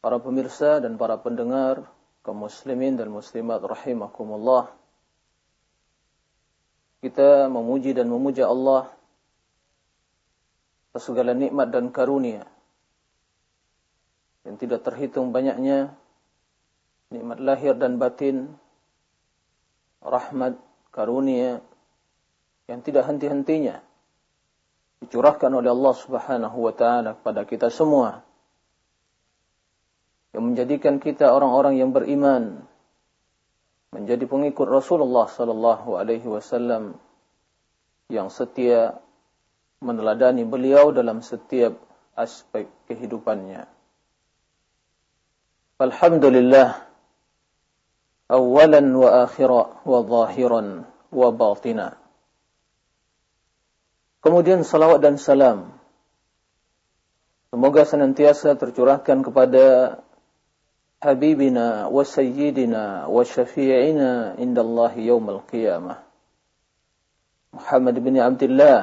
para pemirsa dan para pendengar, kaum muslimin dan muslimat rahimakumullah. Kita memuji dan memuja Allah atas segala nikmat dan karunia yang tidak terhitung banyaknya nikmat lahir dan batin rahmat karunia yang tidak henti-hentinya dicurahkan oleh Allah Subhanahu wa taala kepada kita semua yang menjadikan kita orang-orang yang beriman menjadi pengikut Rasulullah sallallahu alaihi wasallam yang setia meneladani beliau dalam setiap aspek kehidupannya. Alhamdulillah awalan wa akhira wa zahiran wa batina. Kemudian salawat dan salam semoga senantiasa tercurahkan kepada حبيبنا وسيدنا وشفيعنا عند الله يوم القيامة محمد بن عبد الله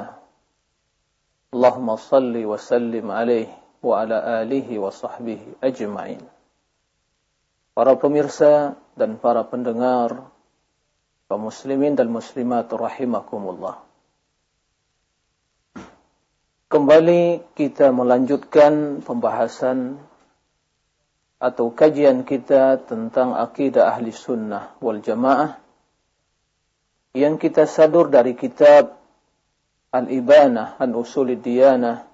اللهم صل وسلم عليه وعلى آله وصحبه أجمعين Para pemirsa dan para pendengar kaum muslimin dan muslimat rahimakumullah. Kembali kita melanjutkan pembahasan atau kajian kita tentang akidah ahli sunnah wal jamaah yang kita sadur dari kitab Al-Ibanah an Usul Diyanah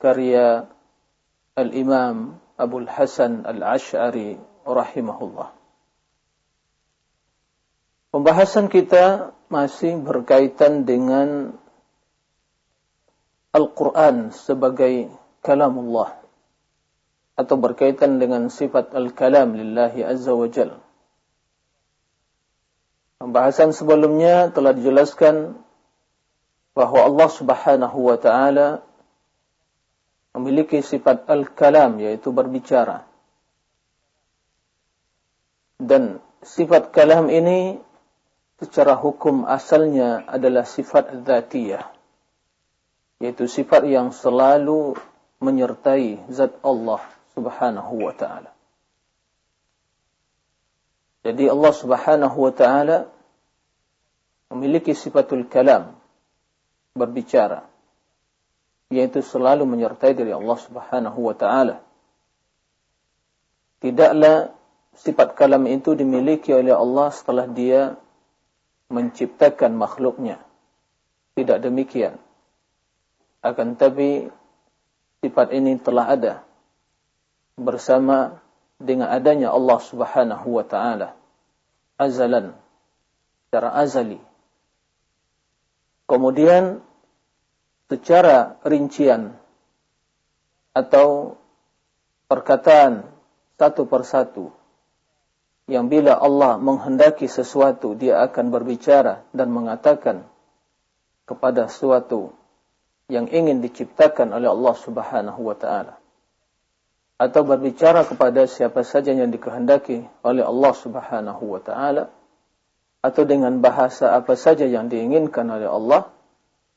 karya Al-Imam Abu Hasan Al-Ash'ari rahimahullah. Pembahasan kita masih berkaitan dengan Al-Quran sebagai kalamullah atau berkaitan dengan sifat al-kalam lillahi azza wa jal. Pembahasan sebelumnya telah dijelaskan bahwa Allah subhanahu wa ta'ala memiliki sifat al-kalam yaitu berbicara. Dan sifat kalam ini secara hukum asalnya adalah sifat dzatiyah yaitu sifat yang selalu menyertai zat Allah subhanahu wa ta'ala. Jadi Allah subhanahu wa ta'ala memiliki sifatul kalam, berbicara, yaitu selalu menyertai dari Allah subhanahu wa ta'ala. Tidaklah sifat kalam itu dimiliki oleh Allah setelah dia menciptakan makhluknya. Tidak demikian. Akan tapi sifat ini telah ada bersama dengan adanya Allah Subhanahu wa taala. Azalan secara azali. Kemudian secara rincian atau perkataan satu persatu yang bila Allah menghendaki sesuatu dia akan berbicara dan mengatakan kepada sesuatu yang ingin diciptakan oleh Allah Subhanahu wa taala atau berbicara kepada siapa saja yang dikehendaki oleh Allah Subhanahu wa taala atau dengan bahasa apa saja yang diinginkan oleh Allah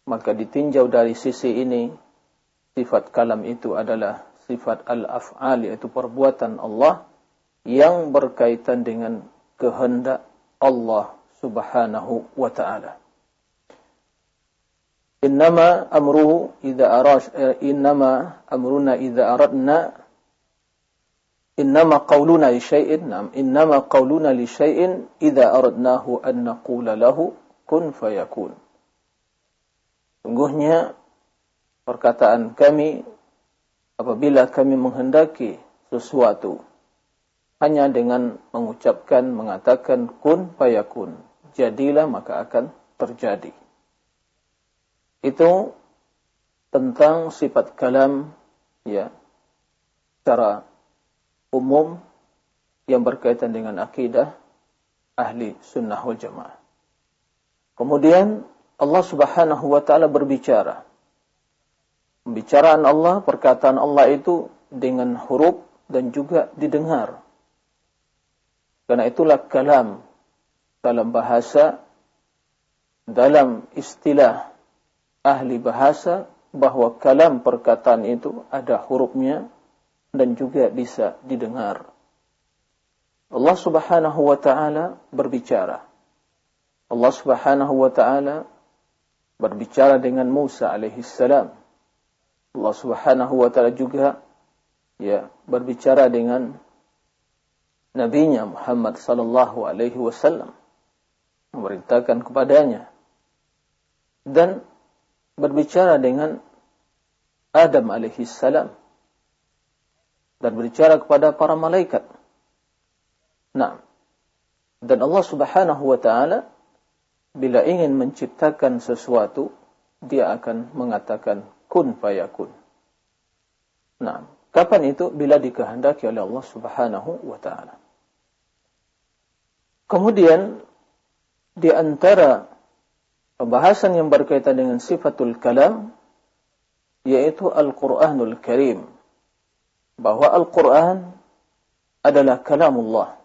maka ditinjau dari sisi ini sifat kalam itu adalah sifat al-af'al yaitu perbuatan Allah yang berkaitan dengan kehendak Allah Subhanahu wa taala. Innama amruhu idza arash eh, innama amruna idza aradna Innama qawluna li syai'in nam innama qawluna li syai'in idza aradnahu an naqula lahu kun fayakun. Sungguhnya perkataan kami apabila kami menghendaki sesuatu hanya dengan mengucapkan mengatakan kun fayakun jadilah maka akan terjadi. Itu tentang sifat kalam ya secara umum yang berkaitan dengan akidah ahli sunnah wal jamaah. Kemudian Allah subhanahu wa ta'ala berbicara. Pembicaraan Allah, perkataan Allah itu dengan huruf dan juga didengar. Karena itulah kalam dalam bahasa, dalam istilah ahli bahasa, bahwa kalam perkataan itu ada hurufnya dan juga bisa didengar. Allah Subhanahu wa taala berbicara. Allah Subhanahu wa taala berbicara dengan Musa alaihi salam. Allah Subhanahu wa taala juga ya berbicara dengan nabinya Muhammad sallallahu alaihi wasallam memerintahkan kepadanya dan berbicara dengan Adam alaihi salam dan berbicara kepada para malaikat Nah, dan Allah Subhanahu wa taala bila ingin menciptakan sesuatu, dia akan mengatakan kun fayakun. Nah, kapan itu? Bila dikehendaki oleh Allah Subhanahu wa taala. Kemudian di antara pembahasan yang berkaitan dengan sifatul kalam yaitu Al-Qur'anul Karim. Bahwa Al-Qur'an adalah kalamullah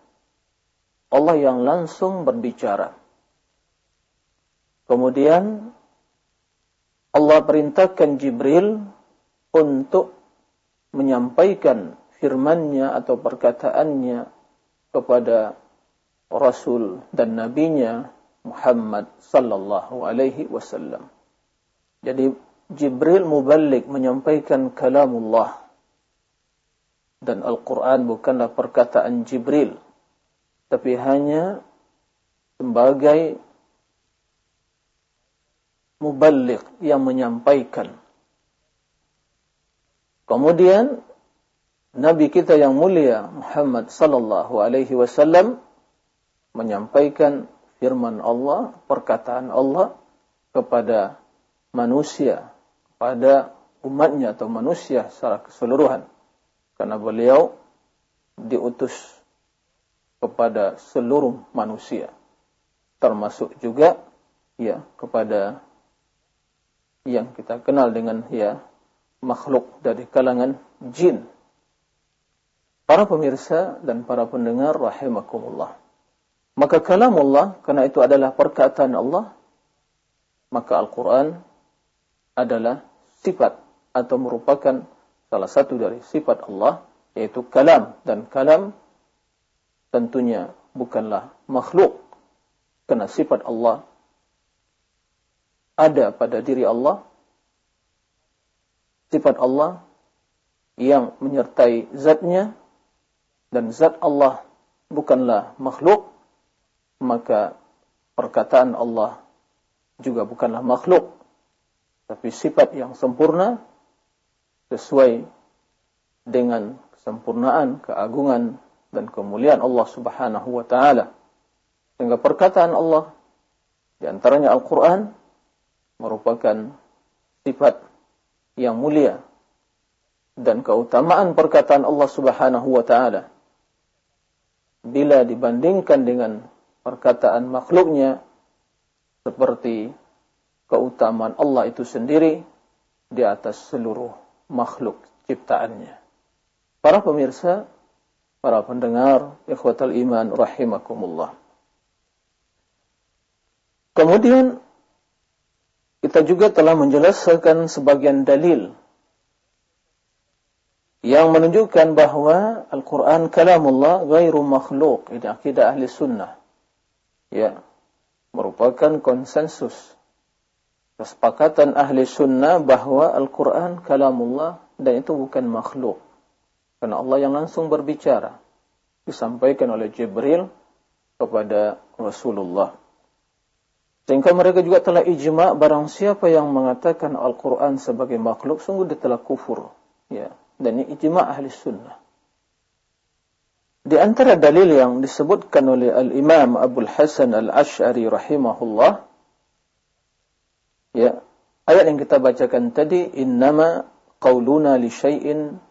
Allah yang langsung berbicara. Kemudian Allah perintahkan Jibril untuk menyampaikan firman-Nya atau perkataannya kepada Rasul dan Nabi-Nya Muhammad sallallahu alaihi wasallam. Jadi Jibril mubalik menyampaikan kalamullah dan Al-Quran bukanlah perkataan Jibril tapi hanya sebagai mubalik yang menyampaikan. Kemudian Nabi kita yang mulia Muhammad sallallahu alaihi wasallam menyampaikan firman Allah, perkataan Allah kepada manusia, pada umatnya atau manusia secara keseluruhan. Karena beliau diutus kepada seluruh manusia. Termasuk juga ya kepada yang kita kenal dengan ya makhluk dari kalangan jin. Para pemirsa dan para pendengar rahimakumullah. Maka kalamullah karena itu adalah perkataan Allah maka Al-Qur'an adalah sifat atau merupakan salah satu dari sifat Allah yaitu kalam dan kalam tentunya bukanlah makhluk. Karena sifat Allah ada pada diri Allah. Sifat Allah yang menyertai zatnya dan zat Allah bukanlah makhluk, maka perkataan Allah juga bukanlah makhluk, tapi sifat yang sempurna sesuai dengan kesempurnaan, keagungan dan kemuliaan Allah Subhanahu wa taala. Sehingga perkataan Allah di antaranya Al-Qur'an merupakan sifat yang mulia dan keutamaan perkataan Allah Subhanahu wa taala bila dibandingkan dengan perkataan makhluknya seperti keutamaan Allah itu sendiri di atas seluruh makhluk ciptaannya. Para pemirsa para pendengar ikhwatal iman rahimakumullah. Kemudian kita juga telah menjelaskan sebagian dalil yang menunjukkan bahwa Al-Quran kalamullah gairu makhluk. Ini akidah ahli sunnah. Ya, merupakan konsensus. Kesepakatan ahli sunnah bahwa Al-Quran kalamullah dan itu bukan makhluk. Karena Allah yang langsung berbicara. Disampaikan oleh Jibril kepada Rasulullah. Sehingga mereka juga telah ijma barang siapa yang mengatakan Al-Quran sebagai makhluk, sungguh dia telah kufur. Ya. Dan ini ijma ahli sunnah. Di antara dalil yang disebutkan oleh Al-Imam Abu Hasan Al-Ash'ari rahimahullah, ya, ayat yang kita bacakan tadi, innama qawluna li syai'in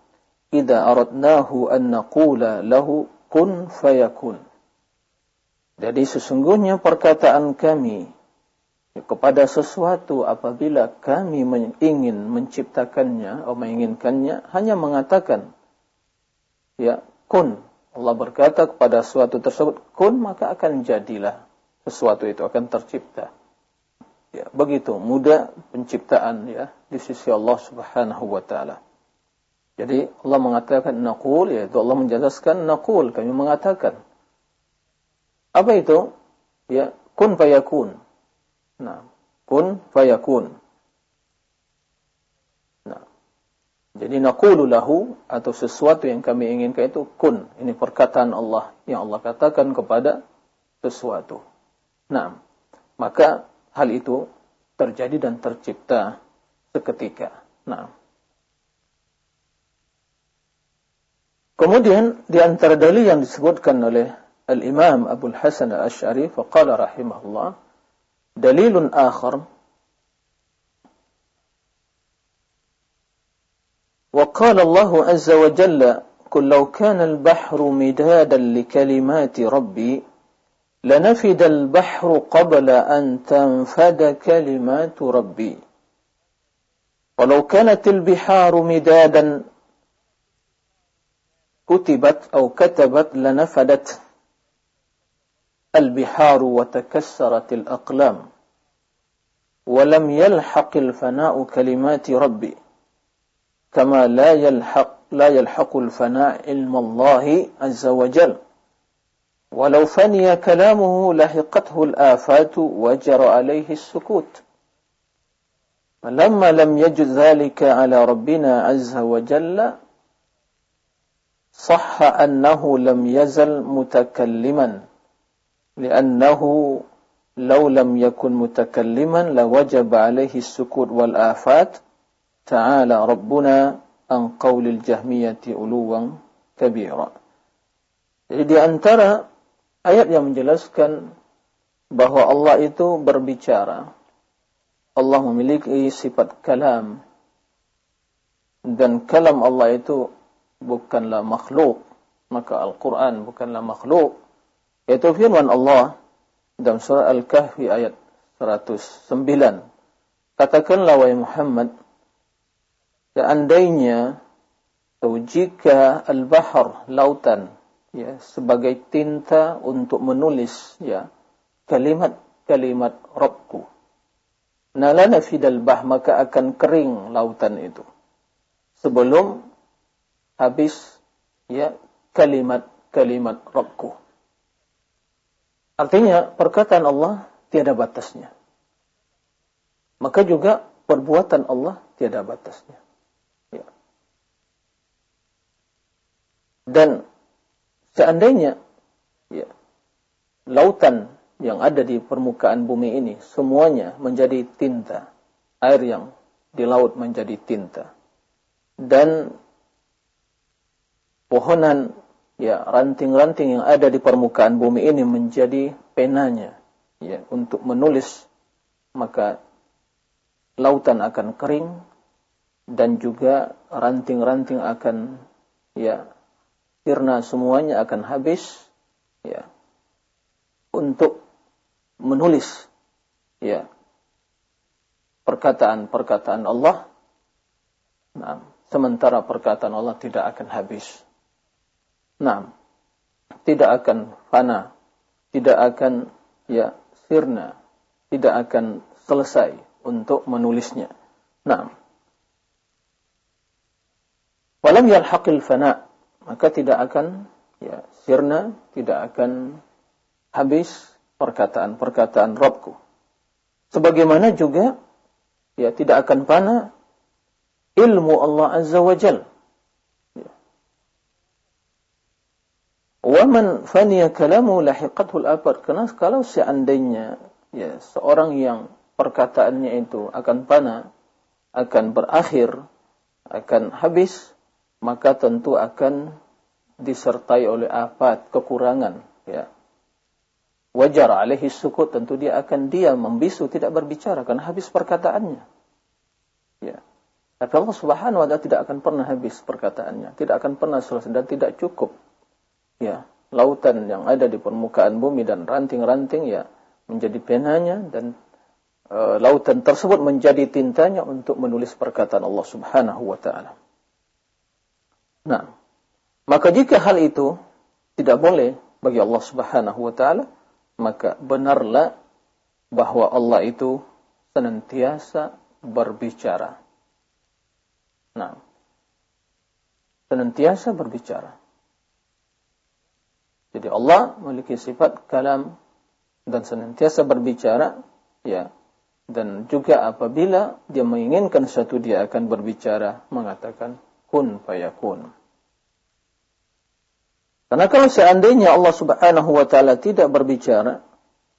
idza aradnahu an naqula lahu kun fayakun. Jadi sesungguhnya perkataan kami kepada sesuatu apabila kami ingin menciptakannya atau menginginkannya hanya mengatakan ya kun. Allah berkata kepada sesuatu tersebut kun maka akan jadilah sesuatu itu akan tercipta ya begitu mudah penciptaan ya di sisi Allah Subhanahu wa taala jadi Allah mengatakan naqul yaitu Allah menjelaskan naqul kami mengatakan apa itu ya kun fayakun Nah, kun fayakun. Nah, jadi naqulu lahu atau sesuatu yang kami inginkan itu kun. Ini perkataan Allah yang Allah katakan kepada sesuatu. Nah, maka hal itu terjadi dan tercipta seketika. Nah, Kemudian di antara dalil yang disebutkan oleh Al-Imam Abu Hasan Al-Asy'ari faqala rahimahullah دليل آخر وقال الله عز وجل قل لو كان البحر مدادا لكلمات ربي لنفد البحر قبل أن تنفد كلمات ربي. ولو كانت البحار مدادا كتبت أو كتبت لنفدت. البحار وتكسرت الأقلام ولم يلحق الفناء كلمات ربي. كما لا يلحق لا يلحق الفناء علم الله عز وجل. ولو فني كلامه لحقته الآفات وجر عليه السكوت. فلما لم يجد ذلك على ربنا عز وجل صح أنه لم يزل متكلما لأنه لو لم يكن متكلما لوجب عليه السكوت والآفات. تعالى ربنا عن قول الجهمية علوا كبيرا. Jadi di antara ayat yang menjelaskan bahwa Allah itu berbicara. Allah memiliki sifat kalam. Dan kalam Allah itu bukanlah makhluk. Maka Al-Quran bukanlah makhluk. Yaitu firman Allah dalam surah Al-Kahfi ayat 109. Katakanlah wahai Muhammad, seandainya atau jika al-bahar lautan ya sebagai tinta untuk menulis ya kalimat-kalimat Rabbku. Nalana fidal bah maka akan kering lautan itu. Sebelum habis ya kalimat-kalimat Rabbku. Artinya perkataan Allah tiada batasnya. Maka juga perbuatan Allah tiada batasnya. Ya. Dan seandainya ya, lautan yang ada di permukaan bumi ini semuanya menjadi tinta, air yang di laut menjadi tinta, dan pohonan ya ranting-ranting yang ada di permukaan bumi ini menjadi penanya ya untuk menulis maka lautan akan kering dan juga ranting-ranting akan ya sirna semuanya akan habis ya untuk menulis ya perkataan-perkataan Allah nah sementara perkataan Allah tidak akan habis Nah, tidak akan fana, tidak akan ya sirna, tidak akan selesai untuk menulisnya. Nah, walam yalhaqil fana, maka tidak akan ya sirna, tidak akan habis perkataan-perkataan Rabbku. Sebagaimana juga ya tidak akan fana ilmu Allah Azza wa Jalla Waman faniya kalamu lahiqathul abad. Karena kalau seandainya ya seorang yang perkataannya itu akan pana, akan berakhir, akan habis, maka tentu akan disertai oleh afat, kekurangan, ya. Wajar alaihi sukut, tentu dia akan diam, membisu, tidak berbicara, karena habis perkataannya. Ya. Tapi Allah subhanahu wa ta'ala tidak akan pernah habis perkataannya, tidak akan pernah selesai, dan tidak cukup ya lautan yang ada di permukaan bumi dan ranting-ranting ya menjadi penanya dan e, lautan tersebut menjadi tintanya untuk menulis perkataan Allah Subhanahu wa taala. Nah, maka jika hal itu tidak boleh bagi Allah Subhanahu wa taala, maka benarlah bahwa Allah itu senantiasa berbicara. Nah, senantiasa berbicara. Jadi Allah memiliki sifat kalam dan senantiasa berbicara, ya. Dan juga apabila dia menginginkan sesuatu dia akan berbicara mengatakan kun fayakun. Karena kalau seandainya Allah Subhanahu wa taala tidak berbicara,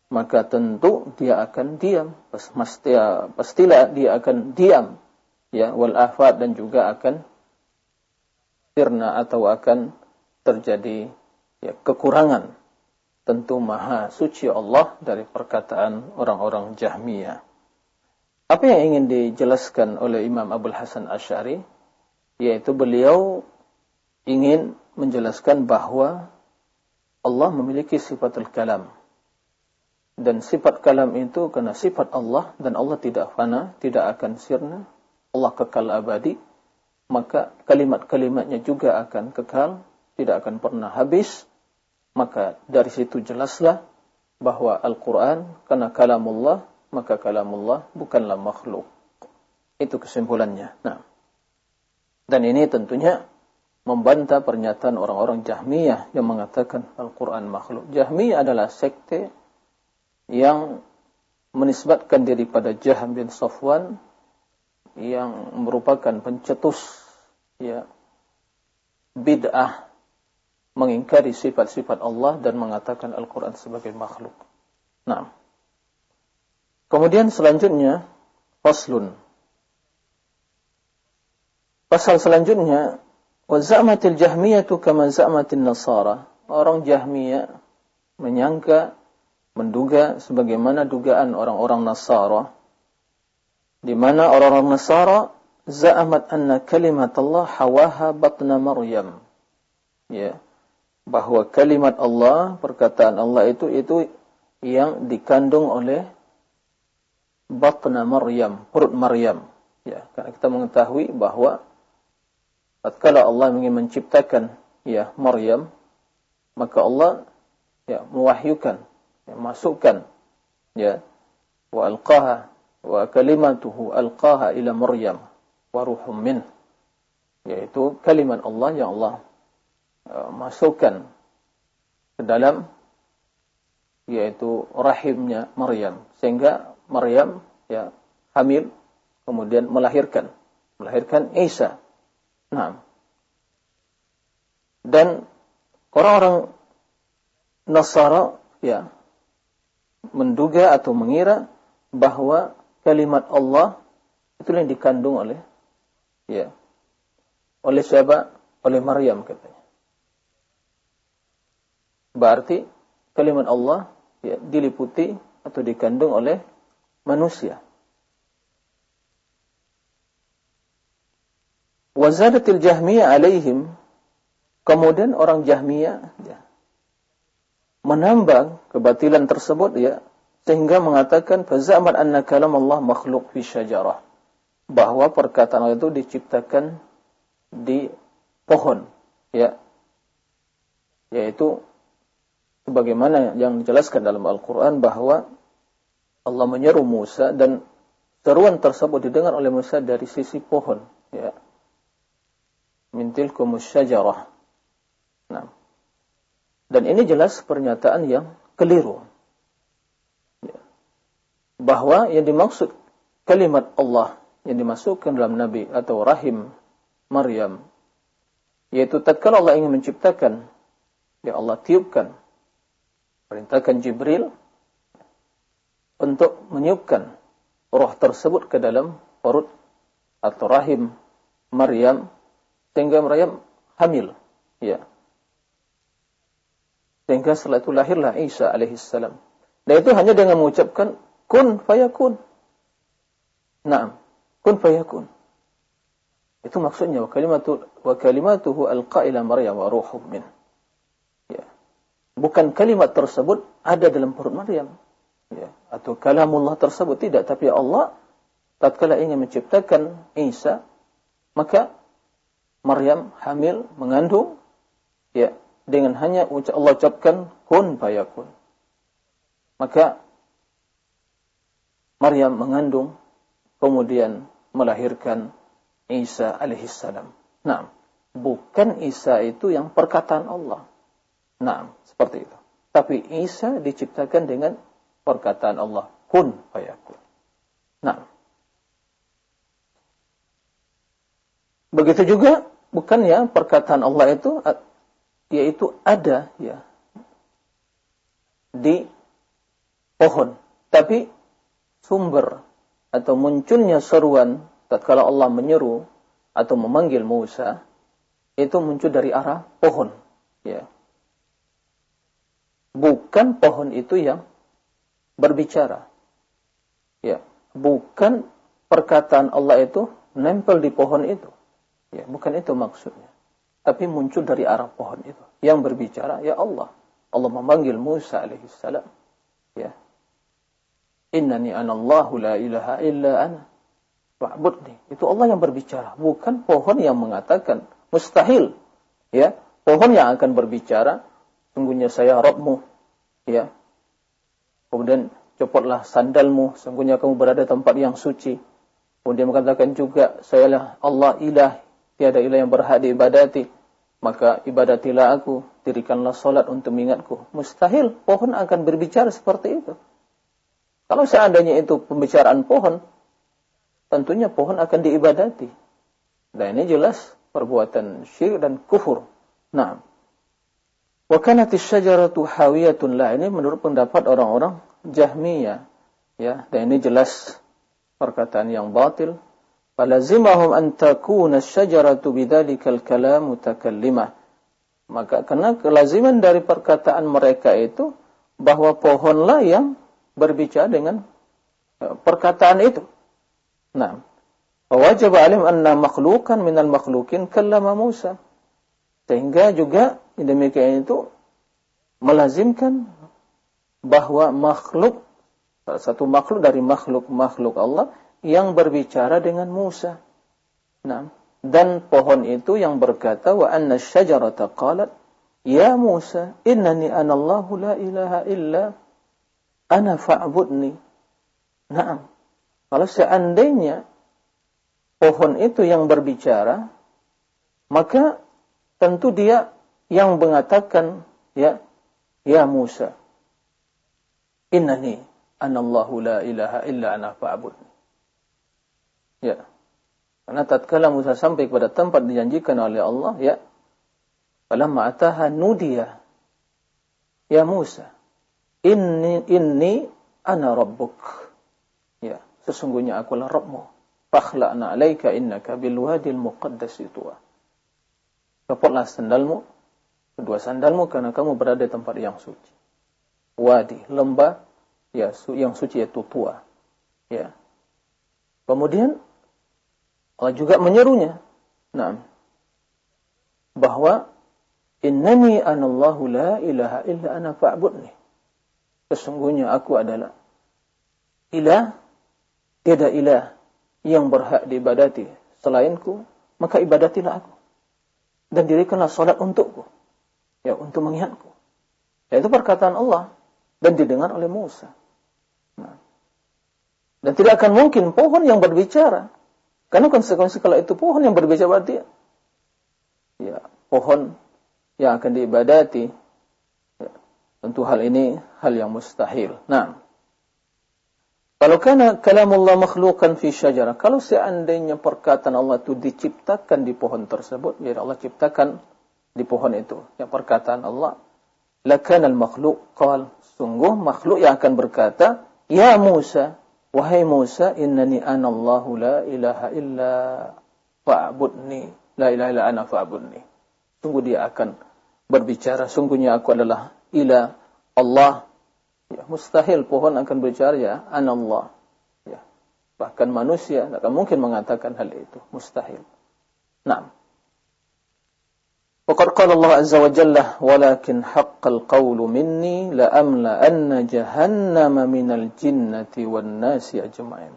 maka tentu dia akan diam. Pasti, pastilah dia akan diam. Ya, wal afat dan juga akan sirna atau akan terjadi ya, kekurangan. Tentu maha suci Allah dari perkataan orang-orang Jahmiyah. Apa yang ingin dijelaskan oleh Imam Abdul Hasan Ash'ari? Yaitu beliau ingin menjelaskan bahwa Allah memiliki sifat al-kalam. Dan sifat kalam itu karena sifat Allah dan Allah tidak fana, tidak akan sirna. Allah kekal abadi. Maka kalimat-kalimatnya juga akan kekal, tidak akan pernah habis. Maka dari situ jelaslah bahwa Al-Quran karena kalamullah, maka kalamullah bukanlah makhluk. Itu kesimpulannya. Nah, dan ini tentunya membantah pernyataan orang-orang Jahmiyah yang mengatakan Al-Quran makhluk. Jahmiyah adalah sekte yang menisbatkan diri pada Jaham bin Safwan yang merupakan pencetus ya bid'ah mengingkari sifat-sifat Allah dan mengatakan Al-Quran sebagai makhluk. Nah, kemudian selanjutnya faslun. Pasal selanjutnya Wa za'matil jahmiyatu kama za'matin nasara. Orang Jahmiyah menyangka, menduga sebagaimana dugaan orang-orang Nasara. Di mana orang-orang Nasara za'amat anna kalimat Allah hawaha batna Maryam. Ya. Bahwa kalimat Allah, perkataan Allah itu itu yang dikandung oleh batna Maryam, perut Maryam. Ya, karena kita mengetahui bahwa tatkala Allah ingin menciptakan ya Maryam maka Allah ya mewahyukan ya, masukkan ya wa alqaha wa kalimatuhu alqaha ila Maryam wa ruhum min. Yaitu kalimat Allah yang Allah uh, masukkan ke dalam yaitu rahimnya Maryam. Sehingga Maryam ya hamil kemudian melahirkan. Melahirkan Isa Nah. Dan orang-orang Nasara ya menduga atau mengira bahwa kalimat Allah itu yang dikandung oleh ya oleh siapa? Oleh Maryam katanya. Berarti kalimat Allah ya diliputi atau dikandung oleh manusia. Wazadatil Jahmiyah alaihim. Kemudian orang Jahmiyah ya, menambah kebatilan tersebut ya sehingga mengatakan fazamat anna kalam Allah makhluk fi syajarah bahwa perkataan Allah itu diciptakan di pohon ya yaitu sebagaimana yang dijelaskan dalam Al-Qur'an bahwa Allah menyeru Musa dan seruan tersebut didengar oleh Musa dari sisi pohon ya min syajarah. Nah. Dan ini jelas pernyataan yang keliru. Ya. Bahwa yang dimaksud kalimat Allah yang dimasukkan dalam Nabi atau rahim Maryam yaitu tatkala Allah ingin menciptakan ya Allah tiupkan perintahkan Jibril untuk meniupkan roh tersebut ke dalam perut atau rahim Maryam sehingga Maryam hamil. Ya. Sehingga setelah itu lahirlah Isa alaihissalam. Dan itu hanya dengan mengucapkan kun fayakun. Naam, kun fayakun. Itu maksudnya wa kalimatu wa kalimatuhu alqa ila Maryam wa ruhum min. Ya. bukan kalimat tersebut ada dalam perut Maryam. Ya, atau kalamullah tersebut tidak, tapi Allah tatkala ingin menciptakan Isa, maka Maryam hamil mengandung ya dengan hanya Allah ucapkan kun fayakun. Maka Maryam mengandung kemudian melahirkan Isa alaihissalam. Nah, bukan Isa itu yang perkataan Allah. Nah, seperti itu. Tapi Isa diciptakan dengan perkataan Allah. Kun fayakun. Nah. Begitu juga bukan ya perkataan Allah itu yaitu ada ya di pohon. Tapi sumber atau munculnya seruan tatkala Allah menyeru atau memanggil Musa itu muncul dari arah pohon. Ya. Bukan pohon itu yang berbicara. Ya, bukan perkataan Allah itu nempel di pohon itu. Ya, bukan itu maksudnya tapi muncul dari arah pohon itu. Yang berbicara, ya Allah. Allah memanggil Musa alaihissalam. Ya. Innani anallahu la ilaha illa ana. Wa'budni. Itu Allah yang berbicara. Bukan pohon yang mengatakan. Mustahil. Ya. Pohon yang akan berbicara. Sungguhnya saya Rabbmu. Ya. Kemudian copotlah sandalmu. Sungguhnya kamu berada tempat yang suci. Kemudian mengatakan juga. Sayalah Allah ilah. Tiada ilah yang berhak diibadati maka ibadatilah aku, dirikanlah solat untuk mengingatku. Mustahil pohon akan berbicara seperti itu. Kalau seandainya itu pembicaraan pohon, tentunya pohon akan diibadati. Dan ini jelas perbuatan syirik dan kufur. Nah, wa kanat syajaratu hawiyatun la ini menurut pendapat orang-orang Jahmiyah. Ya, dan ini jelas perkataan yang batil falazimahum an takuna syajaratu bidzalikal kalam mutakallimah maka karena kelaziman dari perkataan mereka itu bahwa pohonlah yang berbicara dengan e, perkataan itu. Nah, wajib alim anna makhlukan minal makhlukin kallama Musa. Sehingga juga demikian itu melazimkan bahwa makhluk satu makhluk dari makhluk-makhluk Allah yang berbicara dengan Musa. Nah, dan pohon itu yang berkata wa anna syajarata qalat ya Musa innani ana Allahu la ilaha illa ana fa'budni. Nah, kalau seandainya pohon itu yang berbicara, maka tentu dia yang mengatakan ya ya Musa innani ana Allahu la ilaha illa ana fa'budni. Ya. Karena tatkala Musa sampai kepada tempat dijanjikan oleh Allah, ya. Falamma ataha nudiya. Ya Musa, inni inni ana rabbuk. Ya, sesungguhnya akulah Rabbmu. Fakhla'na 'alaika innaka bil wadil muqaddas tuwa. Lepaslah sandalmu, kedua sandalmu karena kamu berada di tempat yang suci. Wadi, lembah, ya, yang suci itu tua. Ya. Kemudian Allah juga menyerunya. Nah, bahwa innani anallahu la ilaha illa ana fa'budni. Sesungguhnya aku adalah ilah, tiada ilah yang berhak diibadati selainku, maka ibadatilah aku. Dan dirikanlah salat untukku. Ya, untuk mengingatku. Ya, itu perkataan Allah dan didengar oleh Musa. Nah. Dan tidak akan mungkin pohon yang berbicara karena konsekuensi kalau itu pohon yang berbicara berarti ya pohon yang akan diibadati. Ya, tentu hal ini hal yang mustahil. Nah, kalau karena kalamullah makhlukan fi syajarah, kalau seandainya perkataan Allah itu diciptakan di pohon tersebut, ya Allah ciptakan di pohon itu, yang perkataan Allah, lakan al makhluk qal, sungguh makhluk yang akan berkata, ya Musa, Wahai Musa, innani anallahu la ilaha illa fa'budni. La ilaha illa ana fa'budni. Sungguh dia akan berbicara, sungguhnya aku adalah ilah Allah. Ya, mustahil pohon akan berbicara ya, anallah. Ya. Bahkan manusia akan mungkin mengatakan hal itu. Mustahil. Nah. وقد قال الله عز وجل ولكن حق القول مني لأملأن جهنم من الجنة والناس أجمعين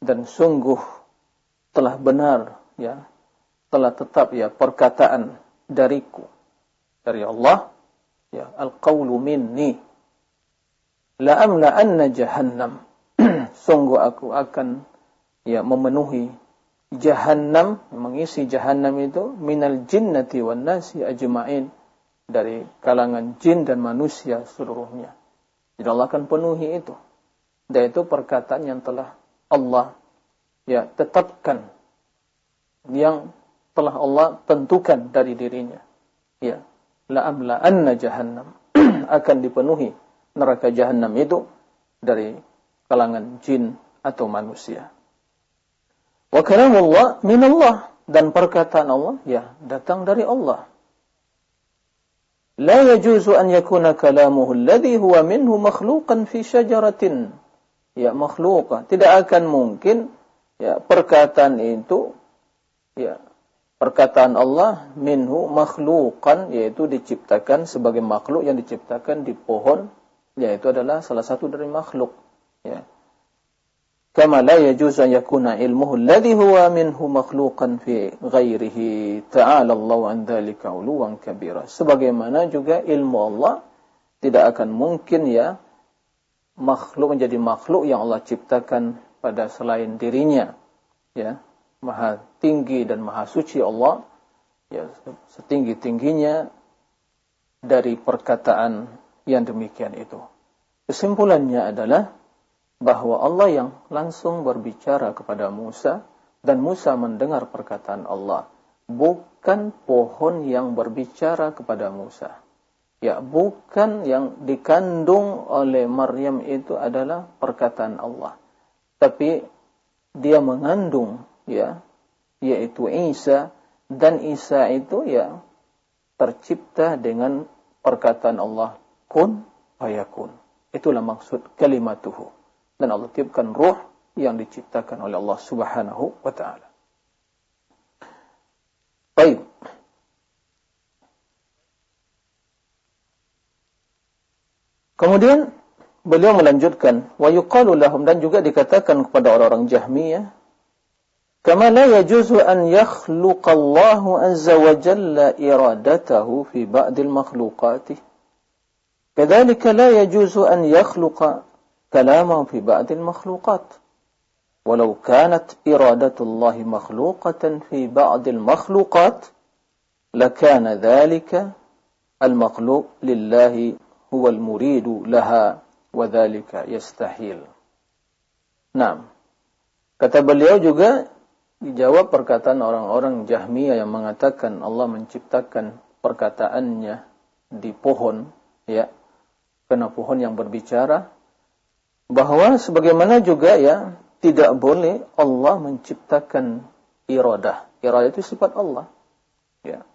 dan sungguh telah benar ya telah tetap ya perkataan dariku dari Allah ya al-qawlu minni la amla anna jahannam sungguh aku akan ya memenuhi jahannam mengisi jahannam itu minal jinnati wan nasi ajma'in dari kalangan jin dan manusia seluruhnya. Jadi Allah akan penuhi itu. Dan itu perkataan yang telah Allah ya tetapkan yang telah Allah tentukan dari dirinya. Ya, la amla anna jahannam akan dipenuhi neraka jahannam itu dari kalangan jin atau manusia. Wa kalamullah minallah dan perkataan Allah ya datang dari Allah. La yajuzu an yakuna kalamuhu alladhi huwa minhu makhluqan fi syajaratin ya makhluqa. Tidak akan mungkin ya perkataan itu ya perkataan Allah minhu makhluqan yaitu diciptakan sebagai makhluk yang diciptakan di pohon yaitu adalah salah satu dari makhluk ya kama la yajuzu an yakuna ilmuhu alladhi huwa minhu makhluqan fi ghairihi ta'ala Allah an dzalika uluwan kabira. Sebagaimana juga ilmu Allah tidak akan mungkin ya makhluk menjadi makhluk yang Allah ciptakan pada selain dirinya ya. Maha tinggi dan maha suci Allah ya setinggi tingginya dari perkataan yang demikian itu. Kesimpulannya adalah bahwa Allah yang langsung berbicara kepada Musa dan Musa mendengar perkataan Allah. Bukan pohon yang berbicara kepada Musa. Ya, bukan yang dikandung oleh Maryam itu adalah perkataan Allah. Tapi dia mengandung ya, yaitu Isa dan Isa itu ya tercipta dengan perkataan Allah kun fayakun. Itulah maksud kalimatuhu dan Allah tiupkan ruh yang diciptakan oleh Allah Subhanahu wa taala. Baik. Kemudian beliau melanjutkan wa yuqalu lahum dan juga dikatakan kepada orang-orang Jahmiyah kama la yajuzu an yakhluqa Allah azza wa jalla iradatahu fi ba'd al-makhluqat كذلك لا يجوز أن يخلق kalaman في ba'dil المخلوقات ولو كانت إرادة الله مخلوقة في makhluqat المخلوقات لكان ذلك المخلوق لله هو المريد لها وذلك يستحيل. نعم. kata beliau juga dijawab perkataan orang-orang Jahmiyah yang mengatakan Allah menciptakan perkataannya di pohon, ya, karena pohon yang berbicara bahwa sebagaimana juga ya tidak boleh Allah menciptakan iradah. Iradah itu sifat Allah. Ya.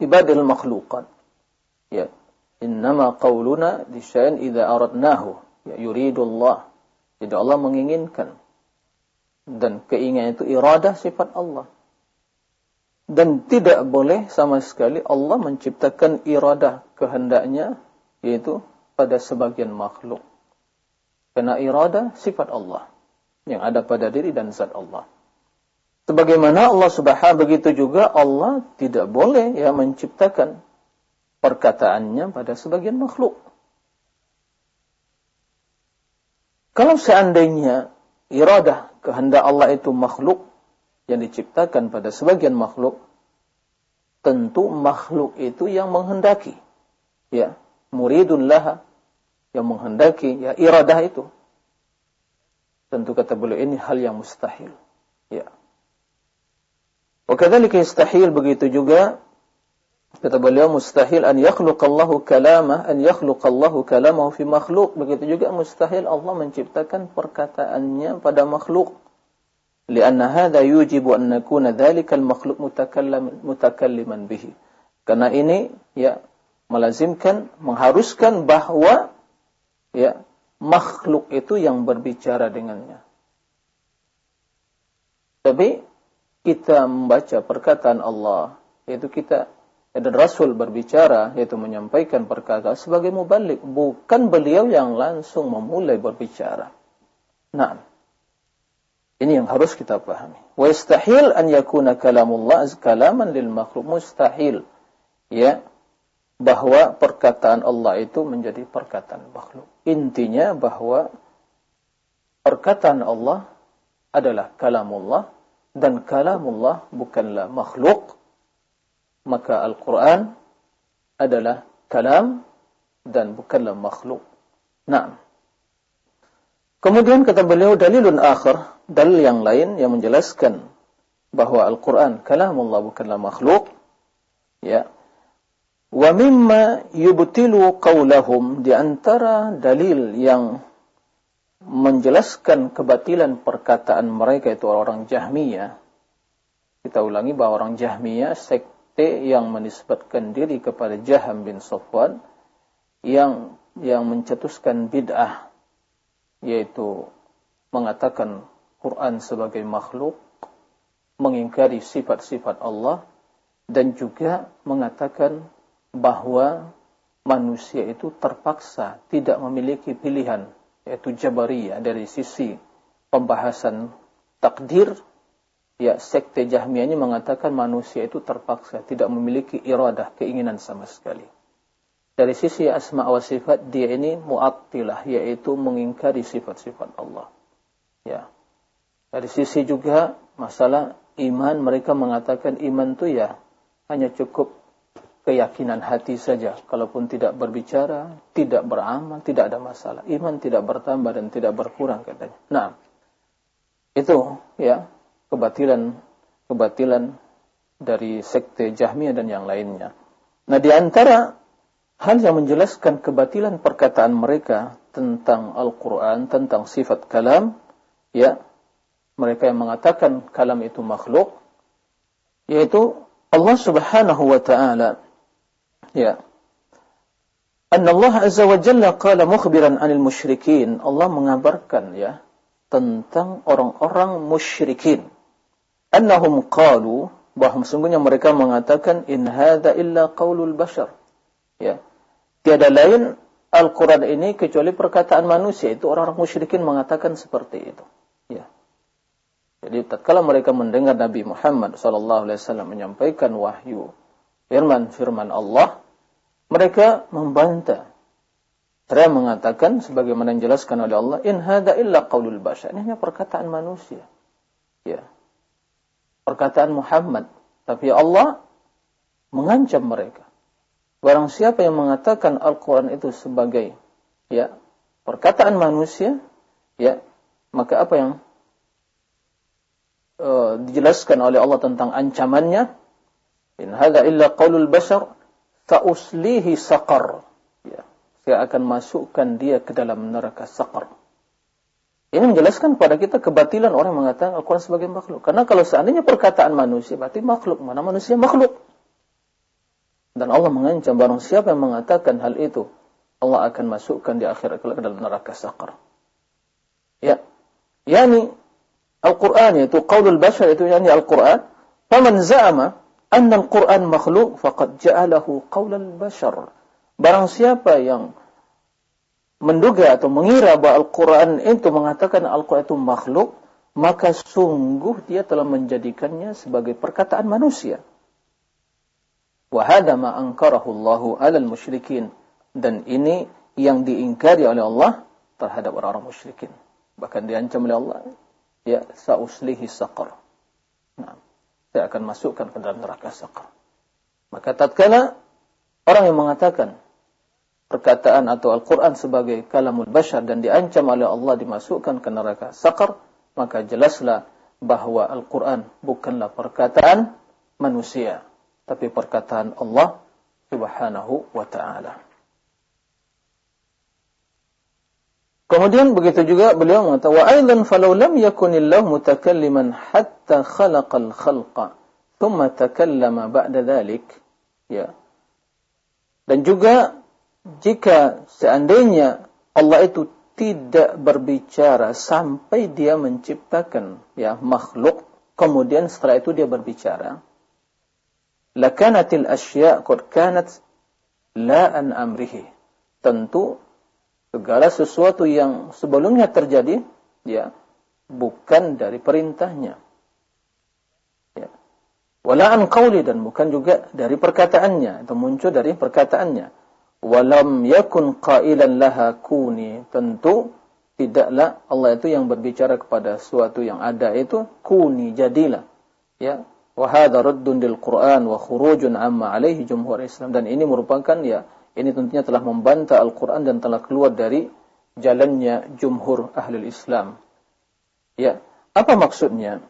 Ibadil makhluqat. Ya. Innama qawluna di syai'in idza aradnahu. Ya yuridu Allah. Jadi Allah menginginkan. Dan keinginan itu iradah sifat Allah. Dan tidak boleh sama sekali Allah menciptakan iradah kehendaknya yaitu pada sebagian makhluk. Karena irada sifat Allah yang ada pada diri dan zat Allah. Sebagaimana Allah Subhanahu begitu juga Allah tidak boleh ya menciptakan perkataannya pada sebagian makhluk. Kalau seandainya iradah kehendak Allah itu makhluk yang diciptakan pada sebagian makhluk, tentu makhluk itu yang menghendaki. Ya, muridun laha yang menghendaki ya iradah itu. Tentu kata beliau ini hal yang mustahil. Ya. Wakadzalika yastahil begitu juga kata beliau mustahil an yakhluqallahu kalama an yakhluqallahu kalamahu fi makhluk begitu juga mustahil Allah menciptakan perkataannya pada makhluk. Lianna hadha yujibu an nakuna dhalika al-makhluq mutakalliman bihi. Karena ini ya melazimkan mengharuskan bahwa ya makhluk itu yang berbicara dengannya. Tapi kita membaca perkataan Allah, yaitu kita dan Rasul berbicara yaitu menyampaikan perkara sebagai mubalik bukan beliau yang langsung memulai berbicara. Nah, ini yang harus kita pahami. Wa an yakuna kalamullah kalaman lil makhluk mustahil. Ya, bahwa perkataan Allah itu menjadi perkataan makhluk. Intinya bahwa perkataan Allah adalah kalamullah dan kalamullah bukanlah makhluk maka Al-Quran adalah kalam dan bukanlah makhluk. Nah, kemudian kata beliau dalilun akhir, dalil yang lain yang menjelaskan bahwa Al-Quran kalamullah bukanlah makhluk. Ya, Wa mimma yubtilu qawlahum di antara dalil yang menjelaskan kebatilan perkataan mereka itu orang Jahmiyah. Kita ulangi bahwa orang Jahmiyah sek sekte yang menisbatkan diri kepada Jaham bin Safwan yang yang mencetuskan bid'ah yaitu mengatakan Quran sebagai makhluk, mengingkari sifat-sifat Allah dan juga mengatakan bahwa manusia itu terpaksa tidak memiliki pilihan yaitu jabariyah dari sisi pembahasan takdir ya sekte Jahmiyah ini mengatakan manusia itu terpaksa tidak memiliki iradah keinginan sama sekali. Dari sisi asma wa sifat dia ini mu'attilah yaitu mengingkari sifat-sifat Allah. Ya. Dari sisi juga masalah iman mereka mengatakan iman itu ya hanya cukup keyakinan hati saja. Kalaupun tidak berbicara, tidak beramal, tidak ada masalah. Iman tidak bertambah dan tidak berkurang katanya. Nah, itu ya kebatilan kebatilan dari sekte Jahmiyah dan yang lainnya. Nah, di antara hal yang menjelaskan kebatilan perkataan mereka tentang Al-Quran, tentang sifat kalam, ya, mereka yang mengatakan kalam itu makhluk, yaitu Allah subhanahu wa ta'ala, ya, Anna Allah Azza wa Jalla qala mukhbiran anil musyrikin. Allah mengabarkan ya tentang orang-orang musyrikin annahum qalu bahwa sesungguhnya mereka mengatakan in hadza illa qaulul bashar. Ya. Tiada lain Al-Qur'an ini kecuali perkataan manusia. Itu orang-orang musyrikin mengatakan seperti itu. Ya. Jadi tatkala mereka mendengar Nabi Muhammad wasallam menyampaikan wahyu firman-firman Allah, mereka membantah. Mereka mengatakan sebagaimana dijelaskan oleh Allah, in hadza illa qaulul bashar. Ini hanya perkataan manusia. Ya perkataan Muhammad. Tapi Allah mengancam mereka. Barang siapa yang mengatakan Al-Quran itu sebagai ya perkataan manusia, ya maka apa yang uh, dijelaskan oleh Allah tentang ancamannya? In hadza illa qaulul bashar ta'uslihi saqar. Ya, saya akan masukkan dia ke dalam neraka saqar. Ini menjelaskan kepada kita kebatilan orang yang mengatakan Al-Quran sebagai makhluk. Karena kalau seandainya perkataan manusia, berarti makhluk. Mana manusia makhluk? Dan Allah mengancam barang siapa yang mengatakan hal itu, Allah akan masukkan di akhirat ke dalam neraka sakar. Ya. Yani Al-Quran itu qaulul bashar itu yani Al-Quran. Faman za'ama anna Al-Quran makhluk faqad ja'alahu qaulal bashar. Barang siapa yang menduga atau mengira bahwa Al-Quran itu mengatakan Al-Quran itu makhluk, maka sungguh dia telah menjadikannya sebagai perkataan manusia. Wahada ma angkarahu Allahu alal musyrikin. Dan ini yang diingkari oleh Allah terhadap orang-orang musyrikin. Bahkan diancam oleh Allah. Ya, sa'uslihi saqar. Nah, saya akan masukkan ke dalam neraka saqar. Maka tatkala orang yang mengatakan perkataan atau Al-Quran sebagai kalamul bashar dan diancam oleh Allah dimasukkan ke neraka sakar, maka jelaslah bahwa Al-Quran bukanlah perkataan manusia, tapi perkataan Allah subhanahu wa ta'ala. Kemudian begitu juga beliau mengatakan wa aidan falau lam yakunillahu mutakalliman hatta khalaqal khalqa thumma takallama ba'da dhalik ya dan juga jika seandainya Allah itu tidak berbicara sampai dia menciptakan ya makhluk kemudian setelah itu dia berbicara lakanatil asya' qad kanat la an amrihi. Tentu segala sesuatu yang sebelumnya terjadi ya bukan dari perintahnya. Ya. Wala an dan bukan juga dari perkataannya atau muncul dari perkataannya. Walam yakun qailan laha kuni. Tentu tidaklah Allah itu yang berbicara kepada sesuatu yang ada itu kuni jadilah. Ya, wa hadha raddun lil Qur'an wa khurujun amma alaihi jumhur Islam dan ini merupakan ya ini tentunya telah membantah Al-Qur'an dan telah keluar dari jalannya jumhur ahli Islam. Ya, apa maksudnya?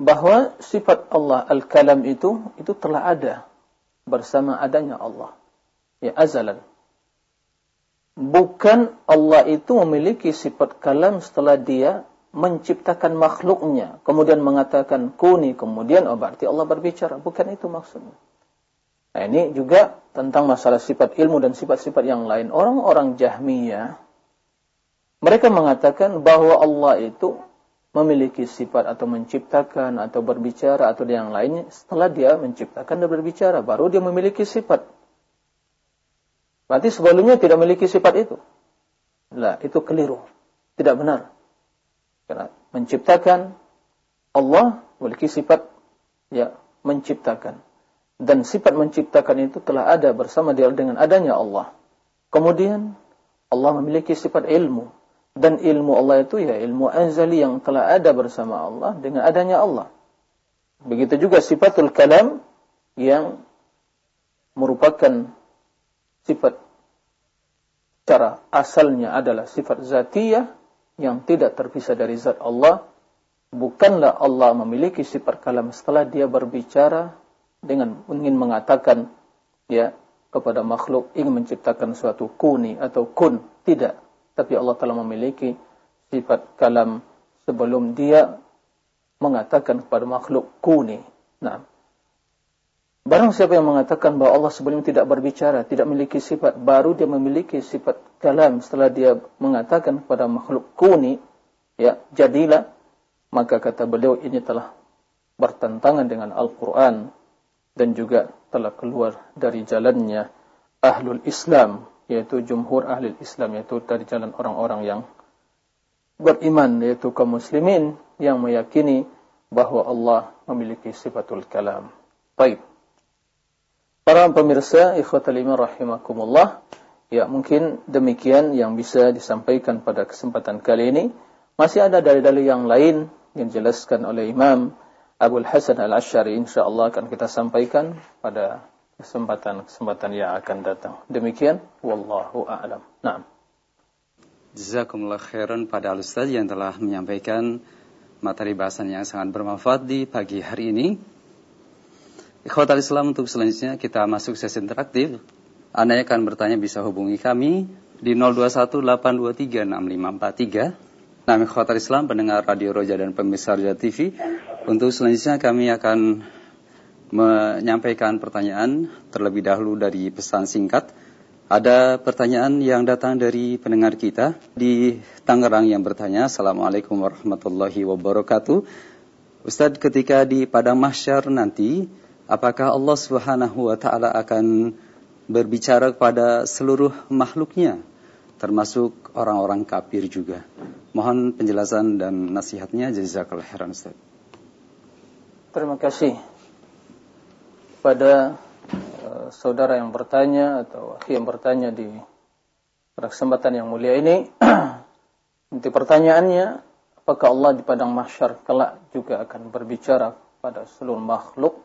Bahwa sifat Allah Al-Kalam itu itu telah ada bersama adanya Allah. Ya, azalan. Bukan Allah itu memiliki sifat kalam setelah dia menciptakan makhluknya, kemudian mengatakan kuni, kemudian oh berarti Allah berbicara. Bukan itu maksudnya. Nah ini juga tentang masalah sifat ilmu dan sifat-sifat yang lain. Orang-orang Jahmiyah, mereka mengatakan bahwa Allah itu memiliki sifat atau menciptakan atau berbicara atau yang lainnya setelah dia menciptakan dan berbicara baru dia memiliki sifat Berarti sebelumnya tidak memiliki sifat itu. Lah, itu keliru. Tidak benar. Karena menciptakan Allah memiliki sifat ya menciptakan. Dan sifat menciptakan itu telah ada bersama dia dengan adanya Allah. Kemudian Allah memiliki sifat ilmu dan ilmu Allah itu ya ilmu anzali yang telah ada bersama Allah dengan adanya Allah. Begitu juga sifatul kalam yang merupakan sifat cara asalnya adalah sifat zatiyah yang tidak terpisah dari zat Allah, bukanlah Allah memiliki sifat kalam setelah dia berbicara dengan ingin mengatakan ya kepada makhluk ingin menciptakan suatu kuni atau kun. Tidak. Tapi Allah telah memiliki sifat kalam sebelum dia mengatakan kepada makhluk kuni. Nah. Barang siapa yang mengatakan bahwa Allah sebelumnya tidak berbicara, tidak memiliki sifat, baru dia memiliki sifat kalam setelah dia mengatakan kepada makhluk kuni, ya, jadilah, maka kata beliau ini telah bertentangan dengan Al-Quran dan juga telah keluar dari jalannya ahlul Islam, yaitu jumhur ahlul Islam, yaitu dari jalan orang-orang yang beriman, yaitu kaum muslimin yang meyakini bahwa Allah memiliki sifatul kalam. Baik. Para pemirsa ikhwatal iman rahimakumullah, ya mungkin demikian yang bisa disampaikan pada kesempatan kali ini. Masih ada dalil-dalil yang lain yang dijelaskan oleh Imam Abu Hasan Al-Asy'ari insyaallah akan kita sampaikan pada kesempatan-kesempatan yang akan datang. Demikian wallahu a'lam. Naam. Jazakumullah khairan pada Al-Ustaz yang telah menyampaikan materi bahasan yang sangat bermanfaat di pagi hari ini. Ikhwatal Islam untuk selanjutnya kita masuk sesi interaktif. Anda akan bertanya bisa hubungi kami di 0218236543. Nama ikhwatal Islam pendengar Radio Roja dan pemirsa Roja TV. Untuk selanjutnya kami akan menyampaikan pertanyaan terlebih dahulu dari pesan singkat. Ada pertanyaan yang datang dari pendengar kita di Tangerang yang bertanya, Assalamualaikum warahmatullahi wabarakatuh. Ustadz, ketika di Padang Mahsyar nanti, Apakah Allah Subhanahu wa taala akan berbicara kepada seluruh makhluknya termasuk orang-orang kafir juga? Mohon penjelasan dan nasihatnya jazakallahu khairan Ustaz. Terima kasih pada uh, saudara yang bertanya atau yang bertanya di kesempatan yang mulia ini. Nanti pertanyaannya, apakah Allah di padang mahsyar kelak juga akan berbicara pada seluruh makhluk